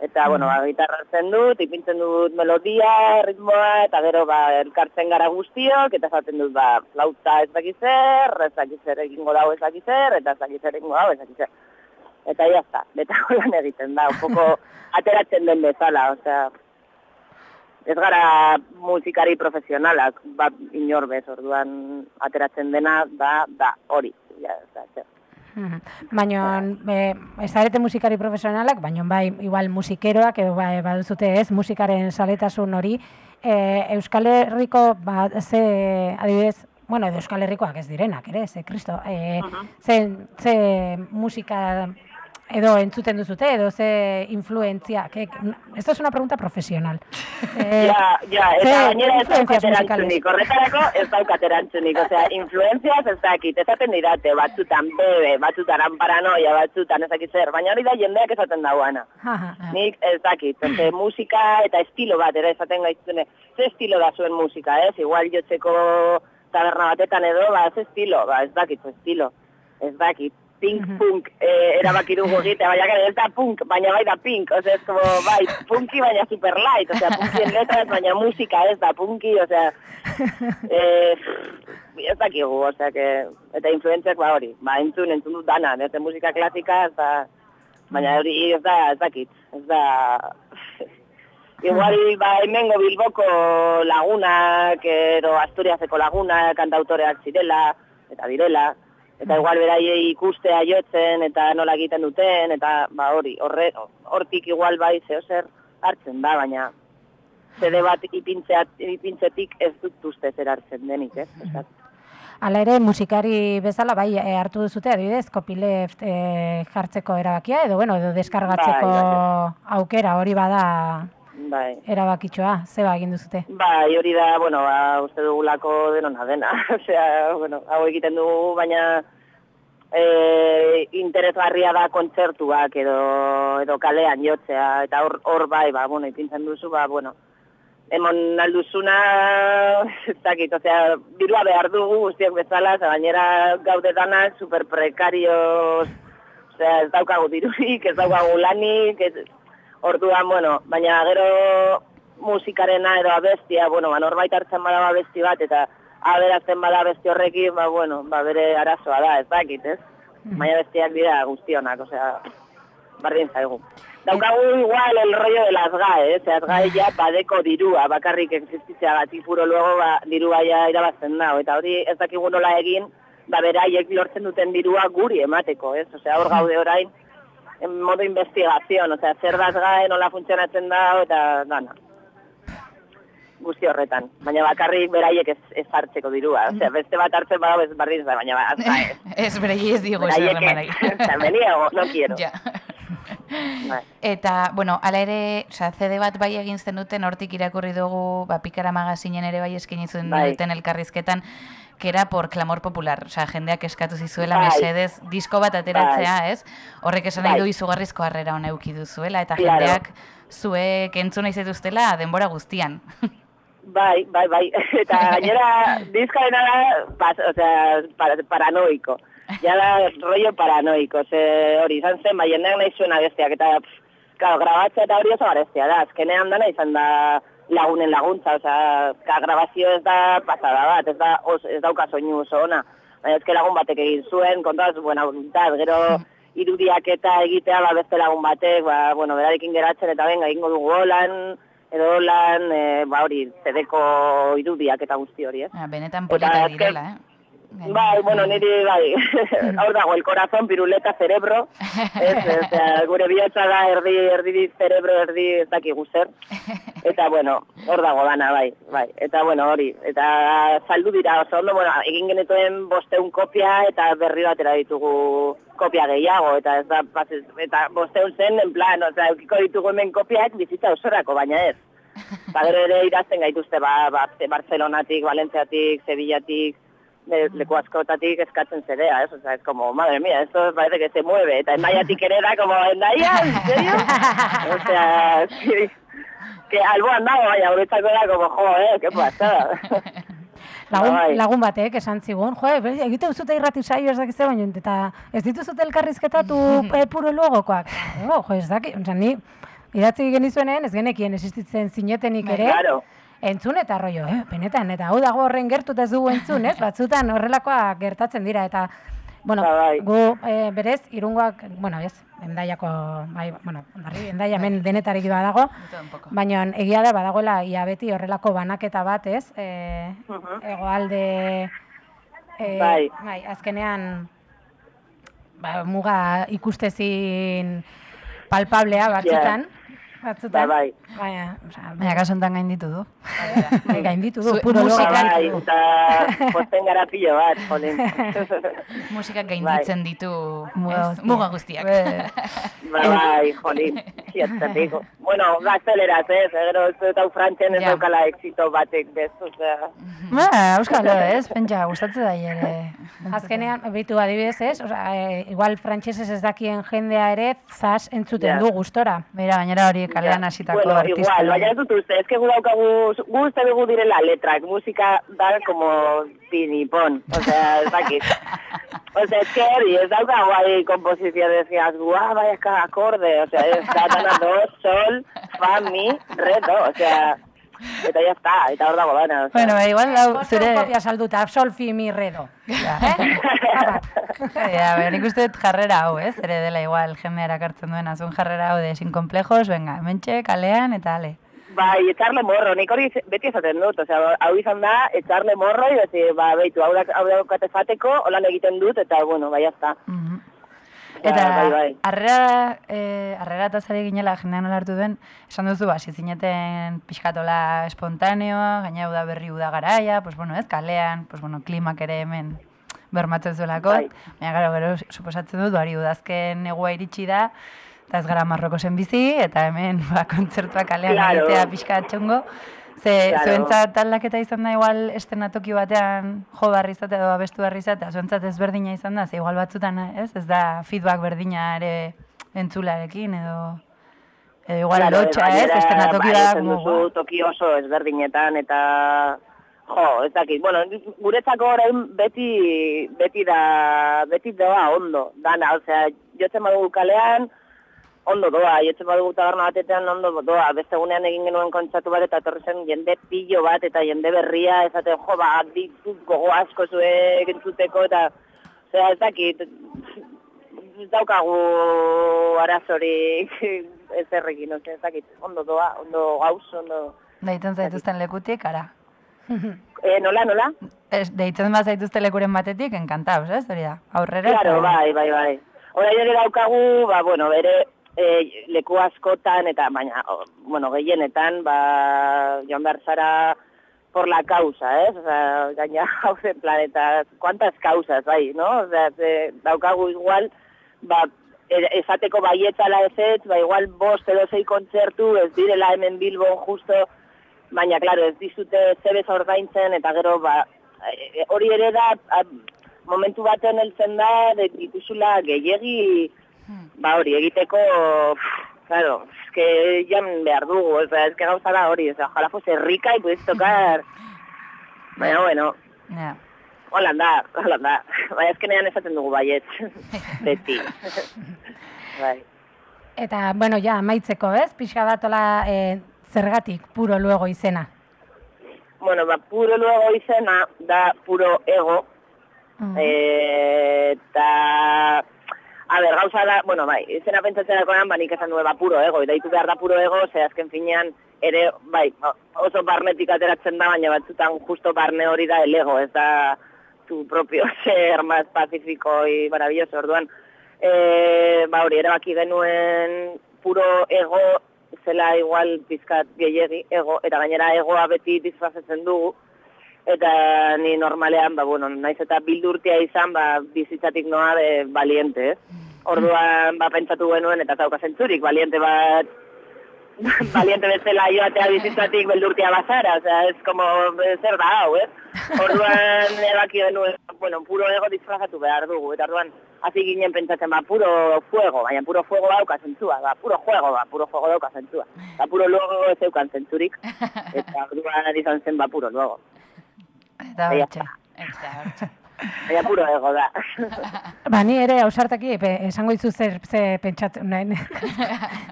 Eta, bueno, ba, gitarra hartzen dut, ipintzen dut melodia, ritmoa, eta gero ba, elkartzen gara guztiok, eta esaten dut, ba, flauta ez dakiz zer, ez dakiz zer egingo dago ez dakiz zer, eta ez dakiz zer egingo dago ez dakiz zer. Eta ya está, beta lan egiten da, un poco ateratzen den bezala, osea, ez gara musikari profesionalak, bat inor bez, orduan ateratzen dena da, da, hori, ja, ez da, zer. Mhm. Baina, e, ez zarete musikari profesionalak, baina bai, igual musikeroak edo bai, baduzute ez, musikaren saletasun hori, e, Euskal Herriko, ba, ze, adibidez, bueno, edo Euskal Herrikoak ez direnak, ere, ze, kristo, e, ze, ze musika edo entzuten duzute, edo ze influentzia, que, esto es una pregunta profesional. Eh, Ja, ja, eta gainera ez daukat erantzunik, horretarako ez daukat erantzunik, osea, influenziaz ez dakit, esaten didate, batzutan bebe, batzutan paranoia, batzutan ez dakit zer, baina hori da jendeak esaten dauana. Nik ez dakit, ente, musika eta estilo bat, ere esaten gaitzune, ze estilo da zuen musika, ez? Igual jotzeko taberna batetan edo, ba, ze estilo, ba, ez dakit, estilo, ez dakit. Pink, punk, eh, erabaki dugu egitea, baina gara, ez da punk, baina bai da pink, osea, ez como, bai, punki, baina super light, osea, punkien letras, baina musika ez da punki, osea, eh, ez dakigu, osea, que, eta influentziak ba hori, ba, entzun, entzun dut dana, da musika klasika, ez da, baina hori ez da, ez dakit, ez da, Igual, ba, hemengo Bilboko lagunak, edo Asturiaseko lagunak, kantautoreak zirela, eta direla, eta igual beraiei ikustea jotzen, eta nola egiten duten, eta ba hori, horre, hortik igual bai zeo zer hartzen da, baina zede bat ipintzea, ipintzetik ez dut uste zer hartzen denik, ez? Osea, Hala ere, musikari bezala, bai, e, hartu duzute, adibidez, copyleft e, jartzeko erabakia, edo, bueno, edo deskargatzeko Bai, aukera, hori bada bai. erabakitxoa, zeba egin duzute. Bai, hori da, bueno, ba, uste dugulako denona dena. Osea, bueno, hau egiten dugu, baina e, interesgarria da kontzertuak edo, edo kalean jotzea, eta hor, hor bai, ba, bueno, ipintzen duzu, ba, bueno, emon alduzuna, ez dakit, osea, dirua behar dugu guztiak bezala, ze gainera gaude danak super prekarios, osea, ez daukagu dirurik, ez daukagu lanik, ez, orduan, bueno, baina gero musikarena edo abestia, bueno, ba, norbait hartzen bada abesti bat, eta aberazten bada abesti horrekin, ba, bueno, ba, bere arazoa da, ez dakit, ez? Baina bestiak dira guztionak, osea, bardin zaigu. Daukagu igual el rollo de las GAE, eh? Zeaz GAE ja badeko dirua, bakarrik existitzea gatik puro luego ba, dirua ja irabazten dago. Eta hori ez dakigu nola egin, ba beraiek lortzen duten dirua guri emateko, ez? Osea, hor gaude orain, en modo investigación, osea, zer das GAE, nola funtzionatzen da, eta dana. Guzti horretan. Baina bakarrik beraiek ez, ez hartzeko dirua. Osea, beste bat hartzen badago ez bardin da, baina ba, az GAE. Ez ez digo Beraiek ezer eman ez. Me niego, no quiero. Ja. Bai. Eta, bueno, ala ere, oza, CD bat bai egin zen duten, hortik irakurri dugu, ba, pikara magazinen ere bai eskaini zuen Bai. elkarrizketan, que era por clamor popular, oza, jendeak eskatu zizuela Bai. mesedez disko bat ateratzea, ez? Horrek esan nahi Bai. du izugarrizko harrera ona eduki duzuela, eta Claro. jendeak zuek entzuna izetuztela denbora guztian. Bai, bai, bai. Eta gainera diskaena da, pas, o sea, para, paranoiko. Ja da rollo paranoiko. Ze hori izan zen, bai, jendeak nahi zuen abestiak. Eta, pff, claro, grabatzea eta hori oso garestia da. Azkenean dana izan da lagunen laguntza. Osea, ka grabazio ez da pasada bat, ez da os, ez dauka soinu oso ona. Baina ezke lagun batek egin zuen, kontaz, buena voluntad, gero irudiak eta egitea ba, beste lagun batek, ba, bueno, berarekin geratzen eta benga, egingo dugu holan, edo lan, e, ba hori, zedeko irudiak eta guzti hori, ez? Ah, benetan Eta polita direla, eh? Bai, bueno, niri, bai, hor dago, el corazón, piruleta, cerebro, ez, ez, gure bihotza da erdi, erdi cerebro, erdi ez dakigu zer, Eta, bueno, hor dago dana, bai, bai. Eta, bueno, hori. Eta saldu dira, oso ondo, bueno, egin genetuen bosteun kopia eta berri batera ditugu kopia gehiago. Eta ez da, pasez, eta bosteun zen, en plan, oza, eukiko ditugu hemen kopiak bizitza osorako, baina ez. Eta gero ere idazten gaituzte, ba, ba, Barcelonatik, Valentziatik, Sevillatik, leku askotatik eskatzen zerea, ez? Oza, es como, madre mía, esto parece que se mueve. Eta endaiatik ere da, como, endaia, en serio? o sea, sí, que alboan dago, baina guretzako da, como, jo, eh, qué pasada. Lagun, Bai. lagun batek esan zigun, jo, e, egiten zute irrati saio ez dakize baino, eta ez dituzute elkarrizketatu e, puro logokoak. Oh, jo, ez daki, osea, ni idatzi genizuenen, ez genekien existitzen zinetenik ere, Claro. entzun eta rollo, eh, benetan, eta hau dago horren gertu ez dugu entzun, ez? Batzutan horrelakoak gertatzen dira, eta, bueno, Ba, bai. gu eh, berez, irungoak, bueno, ez, endaiako, bai, bueno, barri, endaia hemen denetarik badago, baina egia da badagoela ia beti horrelako banaketa bat, ez? E, Mhm. Egoalde, e, Bai. bai, azkenean, ba, muga ikustezin palpablea batzutan, batzutan, Ba, bai. baina, osea, Baina kaso honetan gainditu du. bai, gainditu du, Zu- puro musika- Bai, du. eta posten gara pilo bat, jolín. Musikak gainditzen ditu Muga ez? muga guztiak. Be- Ba, bai, jolín, ziatzatiko. Bueno, gazteleraz, ez, gero ez dut hau frantzen ez daukala exito batek, bez, osea... Ba, euskalo, ez? Pentsa, gustatzen da ere. Azkenean, bitu adibidez ez, osea, e, igual frantsesez ez dakien jendea ere zaz entzuten du gustora. Mira, gainera hori kalean hasitako bueno, artista. igual, baina ez dut uste, ez que gu daukagu, gu uste dugu direla letrak, musika da como pinipon, o sea, ez dakit. O sea, es que hori, ez daukagu ahí komposizio decías, guau, bai, akorde, o sea, ez da do, sol, fa, mi, re, do, o sea, eta ya está, eta hor dago dana, o sea. Bueno, igual, lau, Zure... kopia salduta, sol, fi, mi, redo. Ja, baina nik uste dut jarrera hau, ez? Ere dela igual, jendea erakartzen duena, zuen jarrera hau de sin complejos, venga, mentxe, kalean, eta ale. Bai, echarle morro, nik hori beti esaten dut, osea, hau izan da, echarle morro, y beti, ba, beitu, hau, dak- hau daukate fateko, holan egiten dut, eta, bueno, bai, jazta. Mhm. Eta, Eta, bai, bai. arrera, eh, arrera eta zari ginela jendean hartu den, esan duzu, ba, zineten pixkatola espontaneoa, gaina uda berri uda garaia, pues bueno, ez, kalean, pues bueno, klimak ere hemen bermatzen zuelako, Bai. baina gero, gero, suposatzen dut, bari udazken negua iritsi da, eta ez gara Marrokosen bizi, eta hemen, ba, kontzertua kalean Claro. egitea pixka txongo, Ze, Claro. zuentzat aldaketa izan da igual estenatoki batean jo barri izatea edo abestu barri izatea, zuentzat ezberdina izan da, ze igual batzutan, ez? Ez da feedback berdina ere entzularekin edo edo igual Claro, lotxa, ez? gainera, Estenatoki bai, da, duzu guau. toki oso ezberdinetan eta jo, ez dakit. Bueno, guretzako orain beti beti da beti doa ondo dana, osea, jotzen badugu kalean ondo doa, jotzen badugu taberna batetan ondo doa, beste egunean egin genuen kontzatu bat eta etorri zen jende pillo bat eta jende berria esaten jo, ba, ditut gogo asko zuek entzuteko eta osea, ez dakit, ez daukagu arazorik ezerrekin, ose, ez dakit, ondo doa, ondo gauz, ondo... Deitzen zaituzten lekutik, ara. E, nola, nola? Ez, deitzen bat zaituzte lekuren batetik, enkantauz, ez? Hori da, aurrera. Claro, bai, bai, bai. Hora ere daukagu, ba, bueno, bere e, leku askotan, eta baina, o, bueno, gehienetan, ba, joan behar zara por la causa, ¿eh? O sea, gaina hau zen planeta, kuantas causas, bai, no? O sea, ze, daukagu igual, ba, e- esateko baietzala ez ez, ba, igual bost edo zei kontzertu, ez direla hemen Bilbon justo, baina, claro, ez dizute zebez ordaintzen, eta gero, ba, e, hori ere da, a, momentu baten heltzen da, dituzula gehiegi, ba hori, egiteko, claro, es que jan behar dugu, o sea, es que gauza da hori, o sea, ojalá fuese rica y puedes tocar, baina, bueno, Ja. holan da, holan da, baina ezkenean esaten dugu baiet, beti, bai. Eta, bueno, ja, amaitzeko, ez? Pixka bat hola, e, zergatik puro luego izena. Bueno, ba, puro luego izena da puro ego, Mhm. Eh, eta, a ber, gauza da, bueno, bai, izena pentsatzerakoan, ba, nik esan duen, ba, puro ego, daitu behar da puro ego, ze azken finean, ere, bai, oso barnetik ateratzen da, baina batzutan justo barne hori da el ego, ez da tu propio ser más pacífico y maravilloso, orduan, e, ba, hori, erabaki genuen puro ego zela igual pizkat gehiegi ego, eta gainera egoa beti disfrazatzen dugu, eta ni normalean, ba, bueno, naiz eta bildurtia izan, ba, bizitzatik noa de valiente, ez? Orduan, ba, pentsatu genuen, eta zauka zentzurik, valiente bat, valiente bezala joatea bizitzatik beldurtia bazara, osea, ez como, zer da hau, ez? Orduan, erabaki genuen, bueno, puro ego disfrazatu behar dugu, eta orduan, hasi ginen pentsatzen, ba, puro fuego, baina puro fuego dauka zentzua, ba, puro juego, ba, puro fuego dauka zentzua. Ba, puro luego ez eukan zentzurik, eta orduan izan zen, ba, puro luego. Eta Baina, hortxe. Eta, hortxe. baina puro ego da. Ba, ni ere ausartaki esango dizu zer ze pentsat nahi,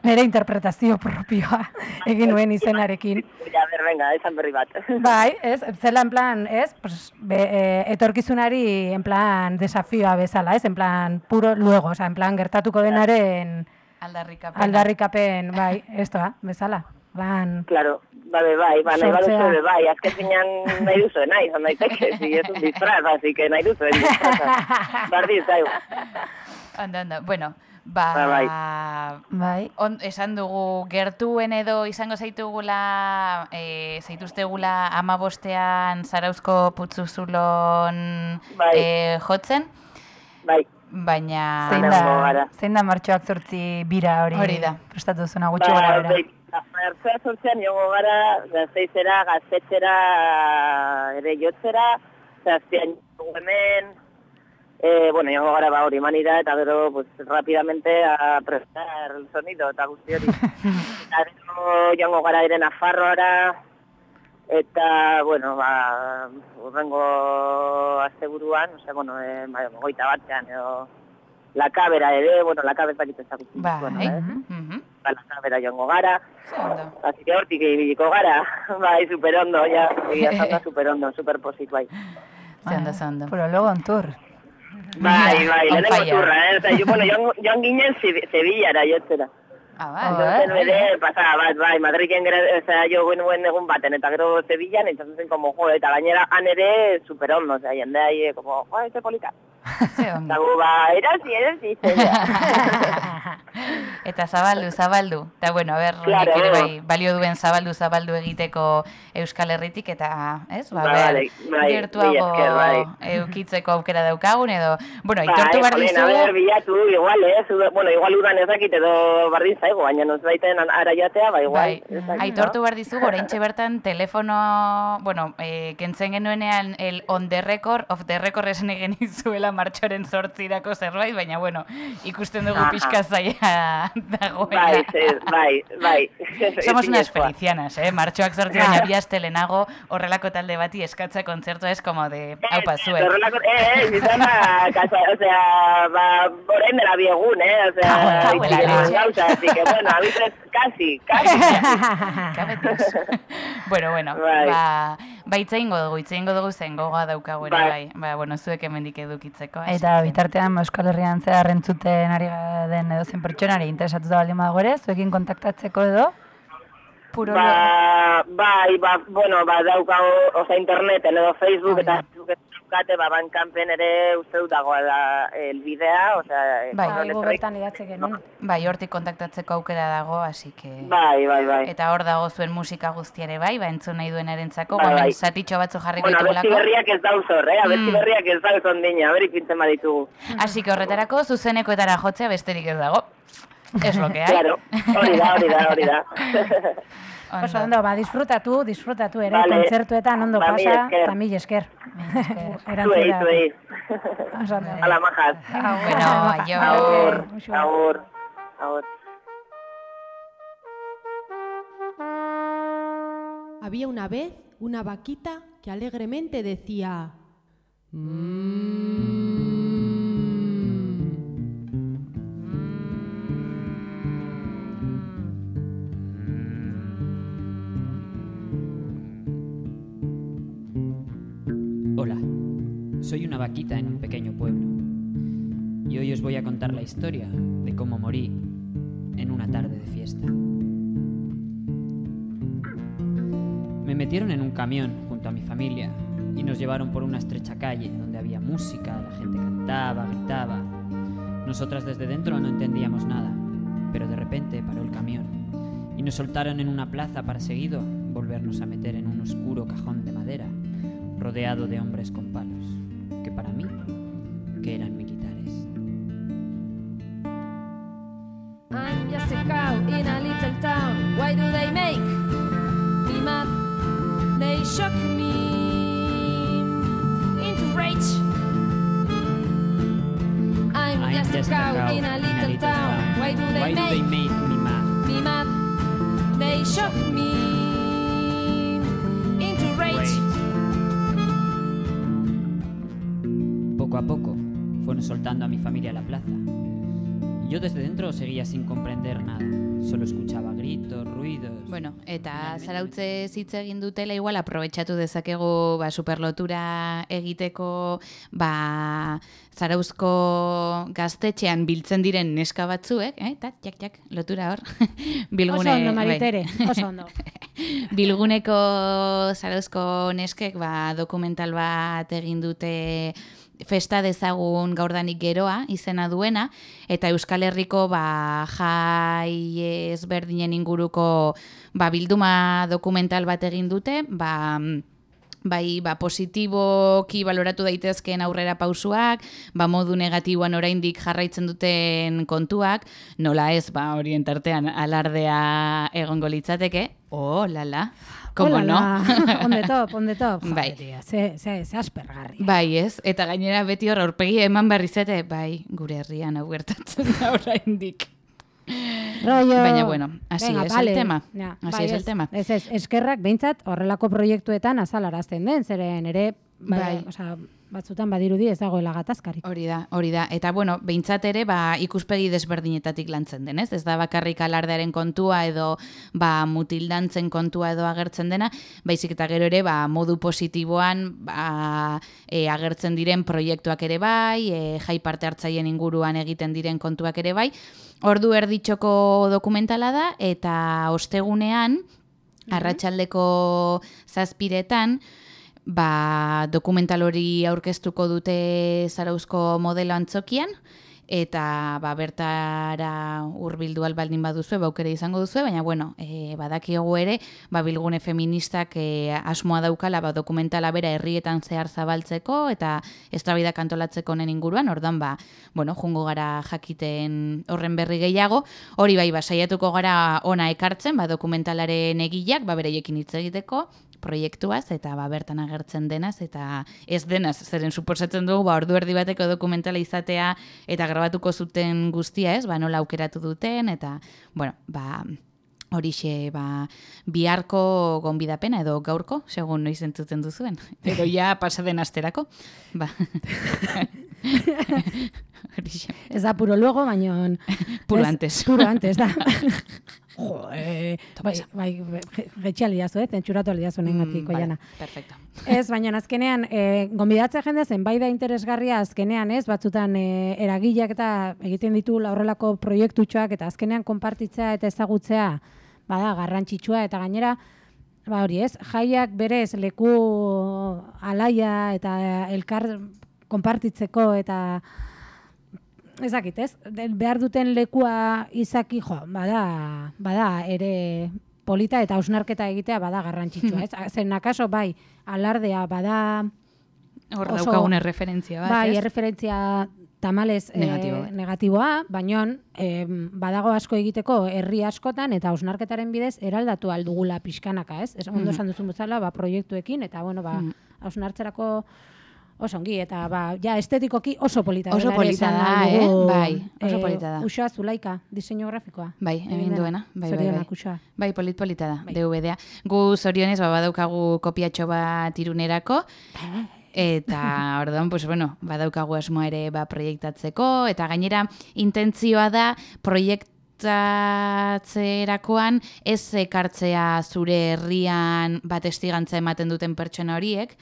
nire interpretazio propioa egin nuen izenarekin. Ja, ber, venga, esan berri bat. Bai, ez, zela en plan, ez, pues, be, e, etorkizunari en plan desafioa bezala, ez, en plan puro luego, oza, en plan gertatuko denaren Aldarrikapena. aldarrikapen, bai, estoa, bezala. Plan, Claro, babe bai, ba, nahi baduzu ere bai, azken finean nahi duzu nahi, izan daiteke, si es un disfraz, así que nahi duzu disfraz. Bardi, zaigu. Ondo, ondo. Bueno, ba... Ba, bai. Bai. On, esan dugu gertuen edo izango zaitugula, e, zaituztegula ama bostean zarauzko putzuzulon Bai. e, jotzen, Bai, baina... Zein da, zein da martxoak zortzi bira hori? Hori da. Prestatu zuna gutxi gara bera. bai, Martzoa sortzean jongo gara, gazeizera, gazetxera, ere jotzera, zazpian jongo hemen, eh, bueno, jongo gara ba hori manida, eta gero, pues, rapidamente a prestar el sonido eta guzti hori. eta gero jongo gara ere Nafarroara, eta, bueno, ba, urrengo asteburuan, ose, bueno, eh, ba, goita batean, edo, la kabera ere, bueno, la kabera ez dakit ezagutzen Bai, bueno, eh? ba, la kabera jongo gara, Ze ondo. Así que hortik ibiliko gara, bai, superondo, ja, egia esan da superondo, superposit, bai. Ze ondo. Pero luego on tour. Bai, bai, lehenengo turra, eh? Jo, bueno, joan, ginen Sevi- Sevillara jotzera. Ah, bai. Entonces, bere, pasaba bat, bai, Madriken gero, osea, jo genuen egun baten, eta gero Sevillan, entonces zen como, jo, eta gainera han ere superondo, osea, jende ahí, como, jo, este polita. Eta gu, ba, erasi, erasi. Eta zabaldu, zabaldu. Eta bueno, a ber, Claro. ere bai, balio duen zabaldu, zabaldu egiteko Euskal Herritik, eta, ez, ba, Ba, ber, bai, bai, gertuago bai. eukitzeko aukera daukagun, edo, bueno, aitortu behar Bai, ber, dizugu, bilatu, igual, eh, zu- bueno, igual udan ez dakit edo bardin zaigu, baina nuz baiten ara joatea, ba, igual. Bai, ez aitortu behar dizugu, oraintxe bertan telefono, bueno, e, kentzen genuenean el on the record, off the record esan egin izuela martxoren sortzirako zerbait, baina bueno, ikusten dugu Aha. pixka zaila dagoela. Bai, ze, bai, bai. Somos unas felicianas, eh? Martxoak sortzi baina bi aste lehenago horrelako talde bati eskatza kontzertua es como de, hau Eh, zuek. horrelako- Eh, eh, izan da, kasa, osea, ba, orain dela bi egun, eh, osea, Cago- cago en que, bueno, abises, casi, casi. Cabe Dios. bueno, bueno, Bai. ba, ba itzaingo dugu, itzaingo dugu zen gogoa daukagu ere Bai. bai. Ba, bueno, zuek hemendik edukitzeko. así Eta bitartean ba, Euskal Herrian zehar entzuten ari den edozen pertsonari interesatuta baldin badago ere, zuekin kontaktatzeko edo? Puro Ba, bai, ba, bueno, ba, daukago, osea, interneten edo Facebook Hori eta daukate, ba, bankanpen ere uste dut dagoela el bidea, osea, Bai. correo Bai, electrónico. bertan idatze genuen. Bai, hortik kontaktatzeko aukera dago, así que... Bai, bai, bai. Eta hor dago zuen musika guztiare bai, ba entzun nahi duenarentzako, Bai, gomen bai. zatitxo batzu jarriko Bueno, ditugulako. berriak ez dauz hor, eh? Abesti Mm. berriak ez dauz ondina, berik pintzen baditugu. Así que horretarako zuzenekoetara jotzea besterik ez dago. Es lo que hay. Claro, hori da, hori da, hori da. Ondo. Oso ondo, ba, disfrutatu, disfrutatu ere, Vale. kontzertuetan ondo Ba, pasa, eta mil esker. Zuei, zuei. Oso ondo. Ala majaz. Agur, agur, agur. Había una vez una vaquita que alegremente decía... Hola, soy una vaquita en un pequeño pueblo y hoy os voy a contar la historia de cómo morí en una tarde de fiesta. Me metieron en un camión junto a mi familia y nos llevaron por una estrecha calle donde había música, la gente cantaba, gritaba. Nosotras desde dentro no entendíamos nada, pero de repente paró el camión y nos soltaron en una plaza para seguido volvernos a meter en un oscuro cajón de madera, rodeado de hombres con palos, que eran militares. I'm just a cow in a little town. Why do they make me mad? They shock me into rage. I'm, I'm just, a cow, in a little, town. Why do they Why make do they make soltando a mi familia a la plaza. Yo desde dentro seguía sin comprender nada. Solo escuchaba gritos, ruidos. Bueno, eta zarautze hitz egin dutela igual aprobetxatu dezakegu ba, superlotura egiteko ba, zarauzko gaztetxean biltzen diren neska batzuek, eh? Ta, jak, jak, lotura hor. Bilgune, Oso ondo, bai. Maritere, oso ondo. Bilguneko zarauzko neskek ba, dokumental bat egin dute festa dezagun gaurdanik geroa izena duena eta Euskal Herriko ba, jai ezberdinen inguruko ba, bilduma dokumental bat egin dute ba, bai ba, positiboki baloratu daitezkeen aurrera pausuak, ba, modu negatiboan oraindik jarraitzen duten kontuak, nola ez, ba, horien tartean alardea egongo litzateke, oh, lala, como no? on the top, on the top. Joder, Bai. tia, ze, ze, ze aspergarri. Bai, ez? Eta gainera beti hor aurpegi eman berri zete, bai, gure herrian hau gertatzen da oraindik. Rollo... Baina, bueno, así Venga, es vale. el tema. Ja, Así bai, es el ez, tema. Ez, ez, eskerrak behintzat horrelako proiektuetan azalarazten den, zeren ere, bai, Bai. osea, batzutan badirudi ez dagoela gatazkarik. Hori da, hori da. Eta bueno, behintzat ere, ba, ikuspegi desberdinetatik lantzen den, ez? Da bakarrik alardearen kontua edo ba, mutildantzen kontua edo agertzen dena, baizik eta gero ere, ba, modu positiboan ba, e, agertzen diren proiektuak ere bai, e, jai parte hartzaien inguruan egiten diren kontuak ere bai. Ordu erditxoko dokumentala da, eta ostegunean, arratsaldeko zazpiretan, ba, dokumental hori aurkeztuko dute Zarauzko modelo antzokian, eta ba, bertara hurbildu albaldin baduzue, baukere izango duzue, baina bueno, e, badakiogu ere, ba, bilgune feministak e, asmoa daukala ba, dokumentala bera herrietan zehar zabaltzeko, eta eztabaida kantolatzeko honen inguruan, ordan ba, bueno, jungo gara jakiten horren berri gehiago, hori bai, ba, saiatuko gara ona ekartzen, ba, dokumentalaren egileak, ba, bereiekin hitz egiteko, proiektuaz eta ba, bertan agertzen denaz eta ez denaz, zeren suposatzen dugu ba, ordu erdi bateko dokumentala izatea eta grabatuko zuten guztia ez, ba, nola aukeratu duten eta bueno, ba, horixe ba, biharko gonbidapena edo gaurko, segun noiz entzuten duzuen. Edo ja pasaden asterako. Ba. horixe. Ez da puro luego, baina... Puro antes. Puro antes, da. jo, eh, bai, bai, getxeali dazu, eh, zentsuratu aldiazu nengatik, Mm, vale, oiana. perfecto. Ez, baina azkenean, e, gonbidatze jende zen, bai da interesgarria azkenean, ez, batzutan e, eragileak eta egiten ditu horrelako proiektutxoak eta azkenean konpartitzea eta ezagutzea, bada, garrantzitsua eta gainera, ba hori ez, jaiak berez leku alaia eta elkar konpartitzeko eta ez dakit, ez? Behar duten lekua izaki, jo, bada, bada ere polita eta ausnarketa egitea bada garrantzitsua, ez? Zen akaso bai, alardea bada Hor daukagun erreferentzia bat, bai, ez? erreferentzia tamalez eh, Negatibo bat. negatiboa, baino eh, badago asko egiteko herri askotan eta ausnarketaren bidez eraldatu aldugula pixkanaka, ez? Ez ondo Mhm. esan duzun bezala, ba, proiektuekin eta bueno, ba, Mhm. hausnartzerako oso ongi eta ba, ja estetikoki oso polita Oso polita da, eh? Bai, oso eh, polita da. Uxoa Zulaika, diseinu grafikoa. Bai, egin duena. Bai, bai, bai. Bai, polit polita da, Bai. DVD-a. Gu zorionez, ba, badaukagu kopiatxo bat irunerako, eta orduan, pues, bueno, badaukagu asmoa ere ba, proiektatzeko, eta gainera intentzioa da proiektatzerakoan ez ekartzea zure herrian bat estigantza ematen duten pertsona horiek,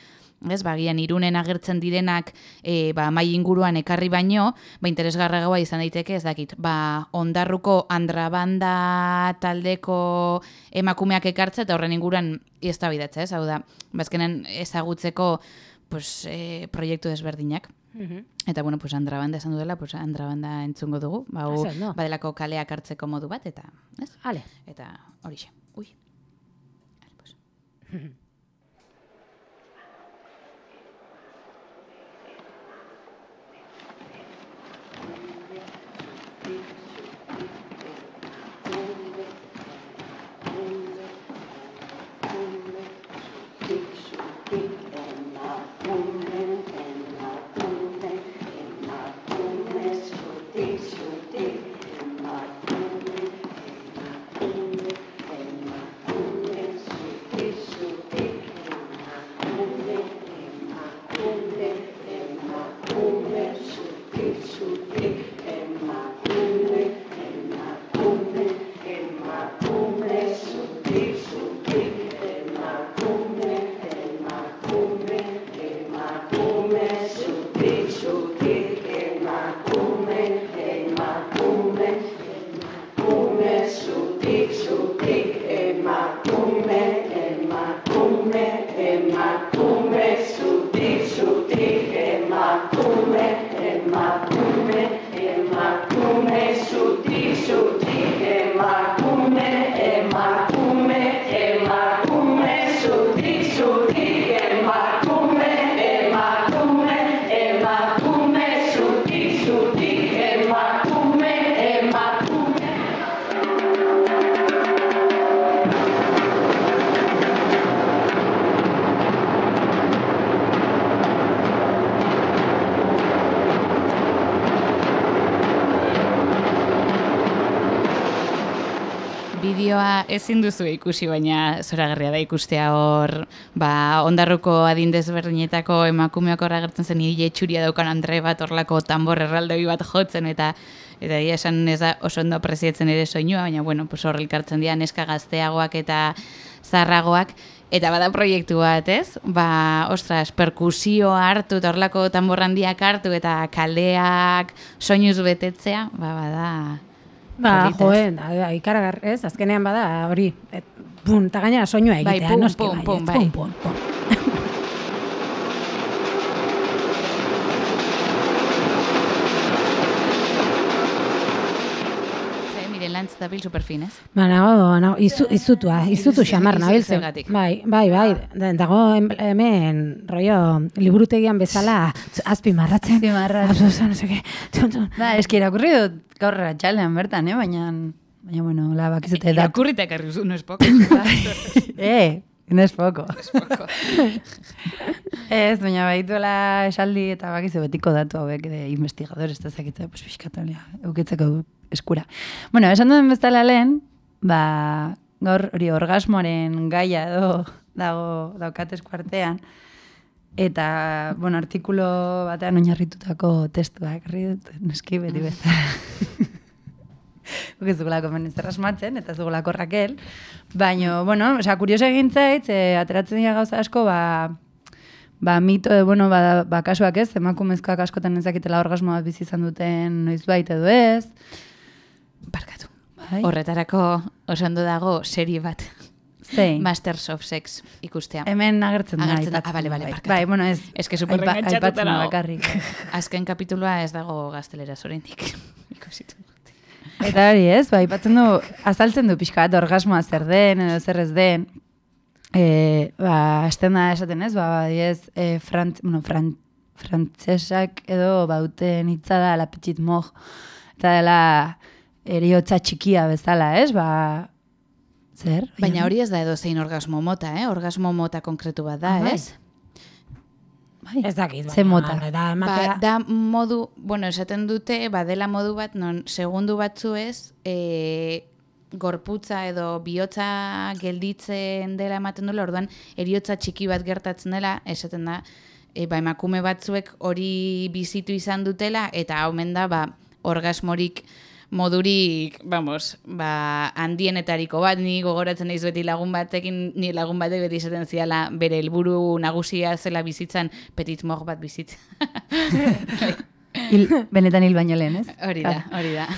ez, bagian irunen agertzen direnak e, ba, mai inguruan ekarri baino, ba, interesgarragoa izan daiteke, ez dakit, ba, ondarruko andrabanda taldeko emakumeak ekartza eta horren inguruan ez da bidatza, ez, hau da, bazkenen ezagutzeko pues, e, proiektu desberdinak. Eta, bueno, pues Andra Banda esan dudela, pues Andra Banda entzungo dugu. Ba, zer, no? badelako kaleak hartzeko modu bat, eta, ez? Ale. Eta horixe. Ui. Vale, pues. Ezin duzu ikusi, baina zoragarria da ikustea hor, ba, ondarruko adindez berdinetako emakumeak hor agertzen zen hile txuria daukan andre bat horlako tambor erraldoi bat jotzen, eta eta egia esan ez da oso ondo apresiatzen ere soinua, baina bueno, pues hor elkartzen dira neska gazteagoak eta zarragoak, eta bada proiektu bat, ez? Ba, ostras, perkusioa hartu, eta horlako tambor handiak hartu, eta kaleak soinuz betetzea, ba, bada... Ba, polita, jo, ez? eh, ikaragar, ez? Azkenean bada, hori, et, pum, eta gainera soinua Bai, egitea, pum, noski pum, bai, pum, bai. pum, pum, pum. Dabil superfin, ez? Ba, nago, nago, izu, izutua, izutu Izu- xamar nabiltzen. zergatik. Bai, bai, bai, da- dago hem- hemen, rollo, liburutegian bezala, azpi marratzen. Azpimarratzen. no sé qué. Tun, tun. Da, eski irakurri dut gaur ratxalean bertan, eh? baina, baina bueno, la bakizute dat. Irakurrita ekarri zu, no es poco. eh, no es poco. Ez, baina baituela esaldi eta bakizu betiko datu hauek de investigadores eta zakitza, pues pixkatolia, eukitzeko eskura. Bueno, esan duen bezala lehen, ba, gaur hori orgasmoaren gaia edo dago daukat eskuartean, eta, bueno, artikulo batean oinarritutako testua ekarri dut, neski beti bezala. Guk ez dugulako menizter asmatzen, eta ez dugulako Raquel. Baina, bueno, osea, kurioso egin zait, e, ateratzen dira gauza asko, ba, ba mito, e, bueno, ba, ba kasuak ez, emakumezkoak askotan ezakitela orgasmo bat bizi izan duten noizbait edo ez. Barkatu. Bai. Horretarako oso ondo dago serie bat. Zein? Masters of Sex ikustea. Hemen agertzen da. Agertzen da. Ah, bale, bale, bai. Bai, bueno, ez. Ez que super aipa- aipatzen bakarrik. Azken kapitulua ez dago gazteleraz oraindik. Ikusitu. Eta hori ez, ba, aipatzen du, azaltzen du pixka bat orgasmoa zer den edo zer ez den. E, ba, esten da esaten ez, ba, badiez, e, frant, bueno, frant, frantzesak edo bauten hitza da la petit moj. Eta dela eriotza txikia bezala, ez? Ba, zer? Baina hori ez da edo zein orgasmo mota, eh? Orgasmo mota konkretu bat da, Ah, ez? Bai. Ez dakit, Ze mota? Da, Ba, da modu, bueno, esaten dute, badela modu bat, non segundu batzu ez, e, gorputza edo bihotza gelditzen dela ematen duela, orduan eriotza txiki bat gertatzen dela, esaten da, e, ba, emakume batzuek hori bizitu izan dutela, eta omen da, ba, orgasmorik modurik, vamos, ba, handienetariko bat, ni gogoratzen naiz beti lagun batekin, ni lagun batek beti esaten ziala bere helburu nagusia zela bizitzan petit mor bat bizitza. Hil, benetan hil baino lehen, ez? hori da, hori da.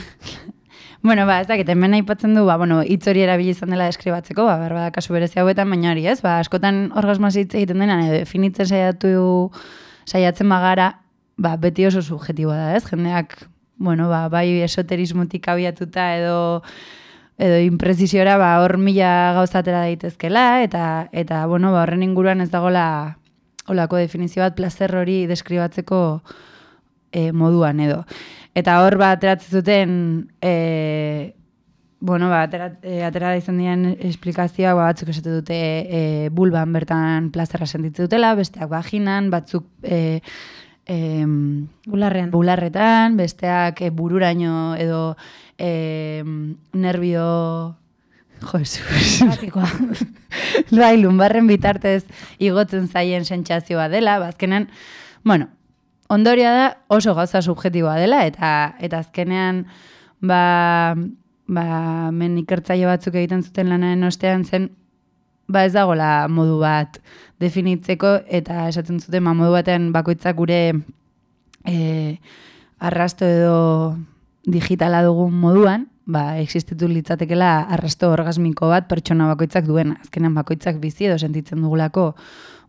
Bueno, ba, ez dakit, hemen aipatzen du, ba, bueno, hitz hori erabili izan dela deskribatzeko, ba, berba da kasu berezi hauetan, baina hori, ez? Ba, askotan orgasmoa hitz egiten dena, edo definitzen saiatu saiatzen bagara, ba, beti oso subjetiboa da, ez? Jendeak, bueno, ba, bai esoterismotik abiatuta edo edo inprezisiora ba hor mila gauzatera daitezkela eta eta bueno, ba horren inguruan ez dagola olako definizio bat placer hori deskribatzeko e, moduan edo. Eta hor ba ateratzen zuten e, bueno, ba, atera, e, izan diren esplikazioa ba, batzuk esate dute e, bulban bertan plazerra sentitzen dutela, besteak vaginan, batzuk e, e, Bularrean. bularretan, besteak e, bururaino edo e, nervio... Jo, Jesus. Bai, lumbarren bitartez igotzen zaien sentsazioa dela, bazkenan, bueno, ondoria da oso gauza subjetiboa dela, eta eta azkenean, ba, ba, men ikertzaile batzuk egiten zuten lanaren ostean zen, ba ez dagola modu bat definitzeko, eta esaten zuten, ba, modu batean bakoitzak gure e, arrasto edo digitala dugun moduan, ba, existitu litzatekela arrasto orgasmiko bat pertsona bakoitzak duena. Azkenean bakoitzak bizi edo sentitzen dugulako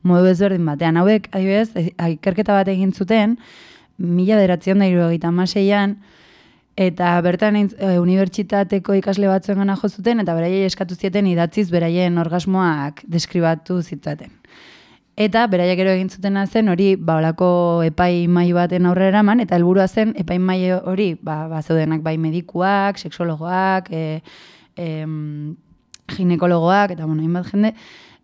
modu ezberdin batean. Hauek, adibidez, e, ikerketa bat egin zuten, mila deratzen da irurogeita maseian, eta bertan e, unibertsitateko ikasle batzuen gana jo zuten, eta beraiei eskatu zieten idatziz beraien orgasmoak deskribatu zitzaten. Eta beraiek gero egin zutena zen hori ba holako epai mai baten aurrera eraman eta helburua zen epai mai hori ba bazeudenak bai medikuak, sexologoak, e, em, ginekologoak eta bueno, hainbat jende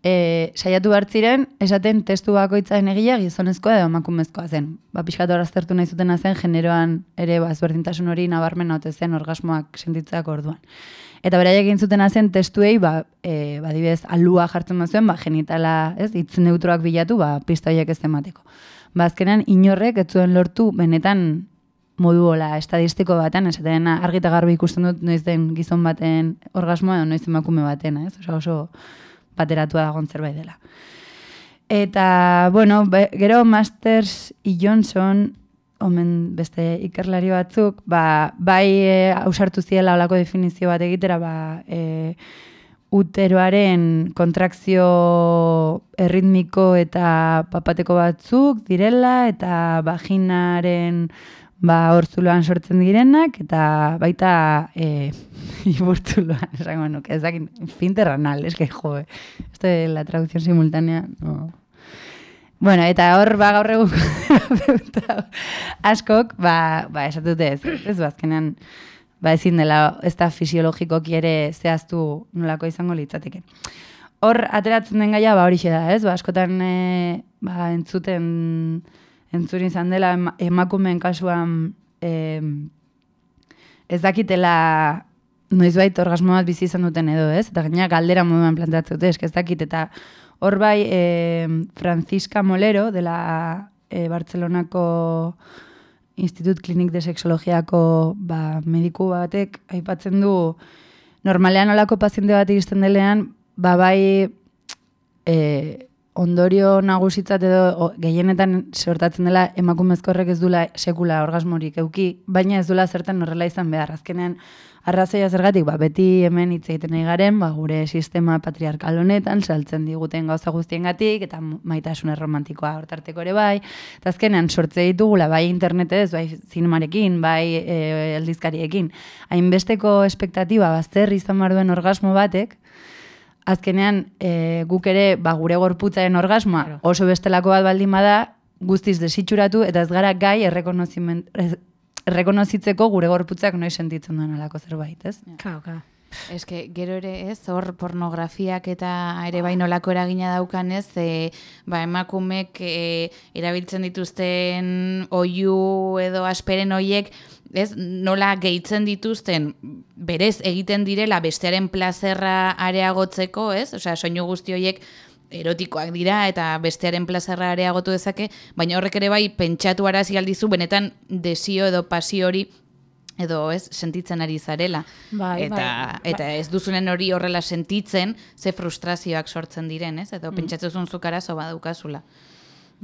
e, saiatu hartziren esaten testu bakoitzaren egia gizonezkoa edo emakumezkoa zen. Ba pixkat aztertu nahi zutena zen generoan ere ba ezberdintasun hori nabarmen ote zen orgasmoak sentitzeak orduan. Eta beraiek egin zutena zen testuei, ba, e, ba, adibidez, alua jartzen bazuen, ba, genitala, ez, hitz neutroak bilatu, ba, pista horiek ez emateko. Ba, azkenean, inorrek ez zuen lortu benetan modu hola estadistiko batean, esaten argi eta garbi ikusten dut noiz den gizon baten orgasmoa edo noiz emakume baten, ez? Oso, oso bateratua dagoen zerbait dela. Eta, bueno, be, gero Masters i Johnson, omen beste ikerlari batzuk, ba, bai e, ausartu ziela olako definizio bat egitera, ba, e, uteroaren kontrakzio erritmiko eta papateko batzuk direla, eta vaginaren ba, hortzuloan sortzen direnak, eta baita e, iburtzuloan, esango nuke, ez dakit, finterranal, es que, jo, esto de la traducción simultánea, no, Bueno, eta hor ba gaur egun terapeuta askok, ba, ba esatu dute ez, ez bazkenean ba ezin dela ez da fisiologikoki ere zehaztu nolako izango litzateke. Hor ateratzen den gaia ba hori da, ez? Ba askotan e, ba entzuten entzurin izan dela ema- emakumeen kasuan e, ez dakitela noizbait orgasmo bat bizi izan duten edo, ez? Eta gaina galdera moduan planteatzen dute, ez dakit eta Hor bai, e, Francisca Molero, dela e, Bartzelonako Institut Klinik de Sexologiako ba, mediku batek, aipatzen du, normalean olako paziente bat iristen delean, ba bai, e, ondorio nagusitzat edo gehienetan sortatzen dela emakumezko horrek ez dula sekula orgasmorik euki, baina ez dula zertan horrela izan behar. Azkenean, arrazoia zergatik, ba, beti hemen hitz egiten nahi garen, ba, gure sistema patriarkal honetan, saltzen diguten gauza guztiengatik eta maitasun erromantikoa hortarteko ere bai, eta azkenean sortze ditugula, bai internetez, bai zinemarekin, bai e, aldizkariekin, hainbesteko espektatiba bazter izan behar duen orgasmo batek, azkenean e, guk ere ba, gure gorputzaren orgasmoa oso bestelako bat baldin bada guztiz desitxuratu eta ez gara gai errekonozimen- ez- errekonozitzeko gure gorputzak noiz sentitzen duen alako zerbait, ez? Kao, kao. Eske, gero ere ez, hor pornografiak eta ere bai nolako eragina daukan ez, e, ba, emakumek e, erabiltzen dituzten oiu edo asperen hoiek, ez, nola gehitzen dituzten, berez egiten direla bestearen plazerra areagotzeko, ez? Osea, soinu guzti hoiek erotikoak dira eta bestearen plazerra areagotu dezake, baina horrek ere bai pentsatu arazi aldizu benetan desio edo pasio hori edo ez sentitzen ari zarela. Bai, eta, bai. eta ez duzunen hori horrela sentitzen, ze frustrazioak sortzen diren, ez? Edo pentsatzen zuen zuk arazo badukazula.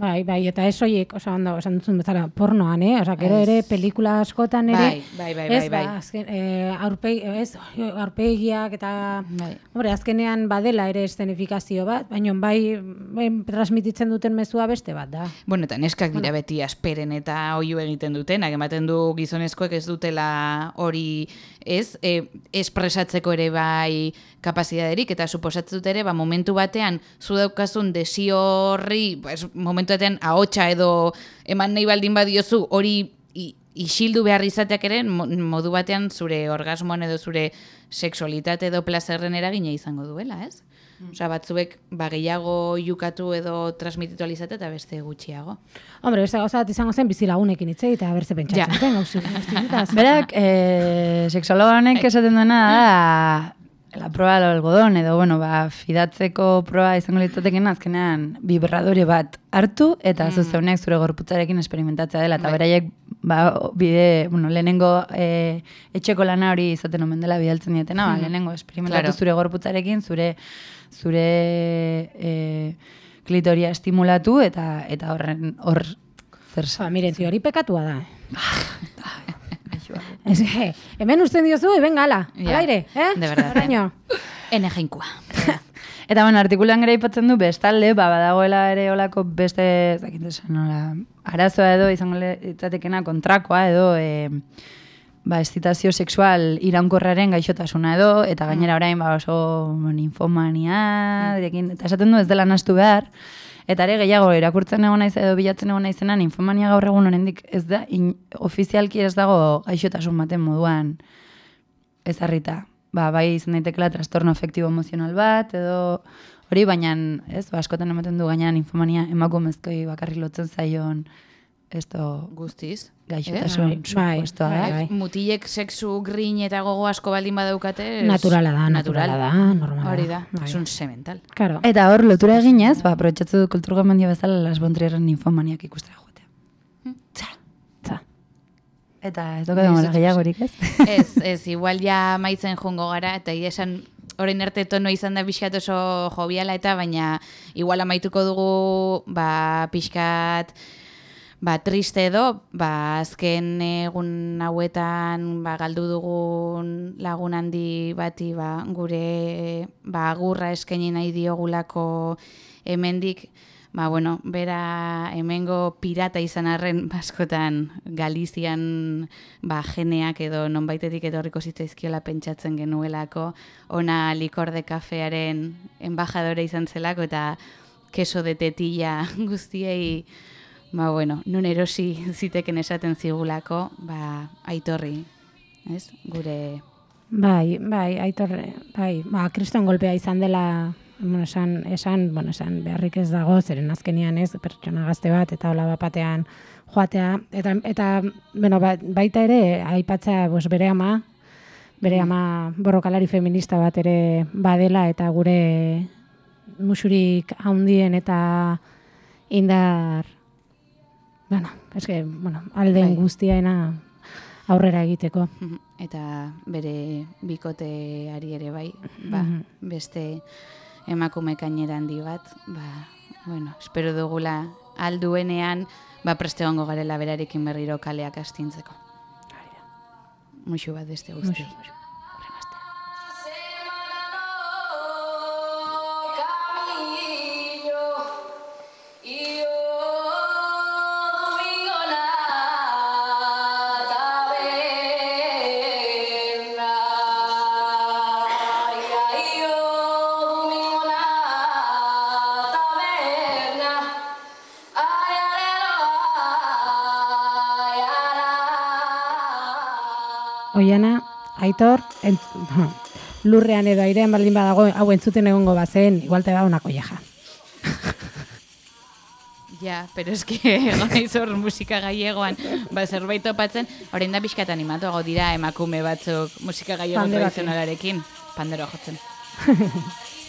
Bai, bai, eta ez oiek, osa, ondo, esan dutzun bezala, pornoan, eh? Osa, gero Ez. ere, pelikula askotan ere, Bai, bai, bai, ez, bai, bai. Ba, azken, eh, aurpegi, ez, aurpegiak eta, Bai. hombre, azkenean badela ere eszenifikazio bat, baina bai, bai, transmititzen duten mezua beste bat da. Bueno, eta neskak dira beti asperen eta oiu egiten dutenak, ematen du gizonezkoek ez dutela hori ez, e, espresatzeko ere bai kapazitaterik, eta suposatzen dut ere, ba, momentu batean, zu daukazun desio horri, pues, momentu batean ahotsa edo eman nahi baldin badiozu, hori i- isildu behar izateak ere, mo- modu batean zure orgasmoan edo zure sexualitate edo plazerren eragina izango duela, ez? Osea, batzuek ba, gehiago jukatu edo transmititu alizate eta beste gutxiago. Hombre, beste gauza izango zen bizilagunekin hitz eta berze pentsatzen Ja. duten. Berak, eh, seksologo honek esaten duena da, la proba del algodón, edo, bueno, ba, fidatzeko proba izango litzatekena azkenean vibradore bat hartu, eta mm. zuzeunek zure gorputzarekin esperimentatzea dela, eta Bai. beraiek, ba, bide, bueno, lehenengo eh, etxeko lana hori izaten omen dela bidaltzen dietena, ba, lehenengo esperimentatu Claro. zure gorputzarekin, zure zure eh, klitoria estimulatu, eta eta horren, hor, zer Ba, miren, hori pekatua da. Ez, eh, hemen usten diozu, eben gala, Ja, al aire, eh? de verdad, eh. Oraino. Ene jainkua. Eta bueno, artikulan gara aipatzen du bestalde, ba, badagoela ere olako beste, ez dakit esan nola, arazoa edo izango litzatekena kontrakoa edo e, ba, estitazio sexual iraunkorraren gaixotasuna edo, eta gainera orain ba, oso ninfomania, direkin, eta esaten du ez dela nastu behar, eta ere gehiago irakurtzen egon naiz edo bilatzen egon naizena, ninfomania gaur egun oraindik ez da, in, ofizialki ez dago gaixotasun baten moduan ezarrita. Ba, bai izan daitekela trastorno afektibo emozional bat, edo hori, baina, ez, ba, askotan ematen du gainean infomania emakumezkoi bakarrik lotzen zaion, esto Guztiz. gaixotasun Eh? Bai, bai, da. bai. Mutilek sexu grin eta gogo asko baldin badaukate... es Naturala da, natural. naturala da, normala Hori da, da, bai. es un semental. Claro. Eta hor, lotura eginez, ba, aprobetxatzu du kultur gomendio bezala Las Bontrierren infomaniak ikustera joatea. Za. Eta ez doka denbora gehiagorik, ez? ez, ez, igual ja maitzen jongo gara, eta ia esan orain arte tono izan da pixkat oso jobiala eta baina igual amaituko dugu ba, pixkat ba, triste edo, ba, azken egun hauetan ba, galdu dugun lagun handi bati ba, gure ba, agurra eskaini nahi diogulako hemendik, ba, bueno, bera hemengo pirata izan arren baskotan Galizian ba, geneak edo nonbaitetik etorriko zitzaizkiola pentsatzen genuelako, ona likorde kafearen embajadore izan zelako eta keso de tetilla guztiei ba, bueno, non erosi ziteken esaten zigulako, ba, aitorri, ez? Gure Bai, bai, aitor, bai, ba, kriston golpea izan dela, bueno, esan, esan, bueno, esan beharrik ez dago, zeren azkenian ez, pertsona gazte bat, eta hola bapatean joatea, eta, eta bueno, ba, baita ere, aipatzea, pues, bere ama, bere ama borrokalari feminista bat ere badela, eta gure musurik handien eta indar, bueno, eske, bueno, alden Bai. guztiaena aurrera egiteko. Eta bere bikoteari ere bai, ba, beste emakume gainera handi bat, ba, bueno, espero dugula alduenean, ba, preste egongo garela berarekin berriro kaleak astintzeko. Muxu bat beste guzti. Oiana, Aitor, ent, lurrean edo airean baldin badago, hau entzuten egongo bazen, igual te da una colleja. Ja, pero es que gonaiz hor musika gallegoan, ba, zerbait topatzen, orain da pixkat animatuago dira emakume batzuk musika Panderoekin. tradizionalarekin, pandero jotzen.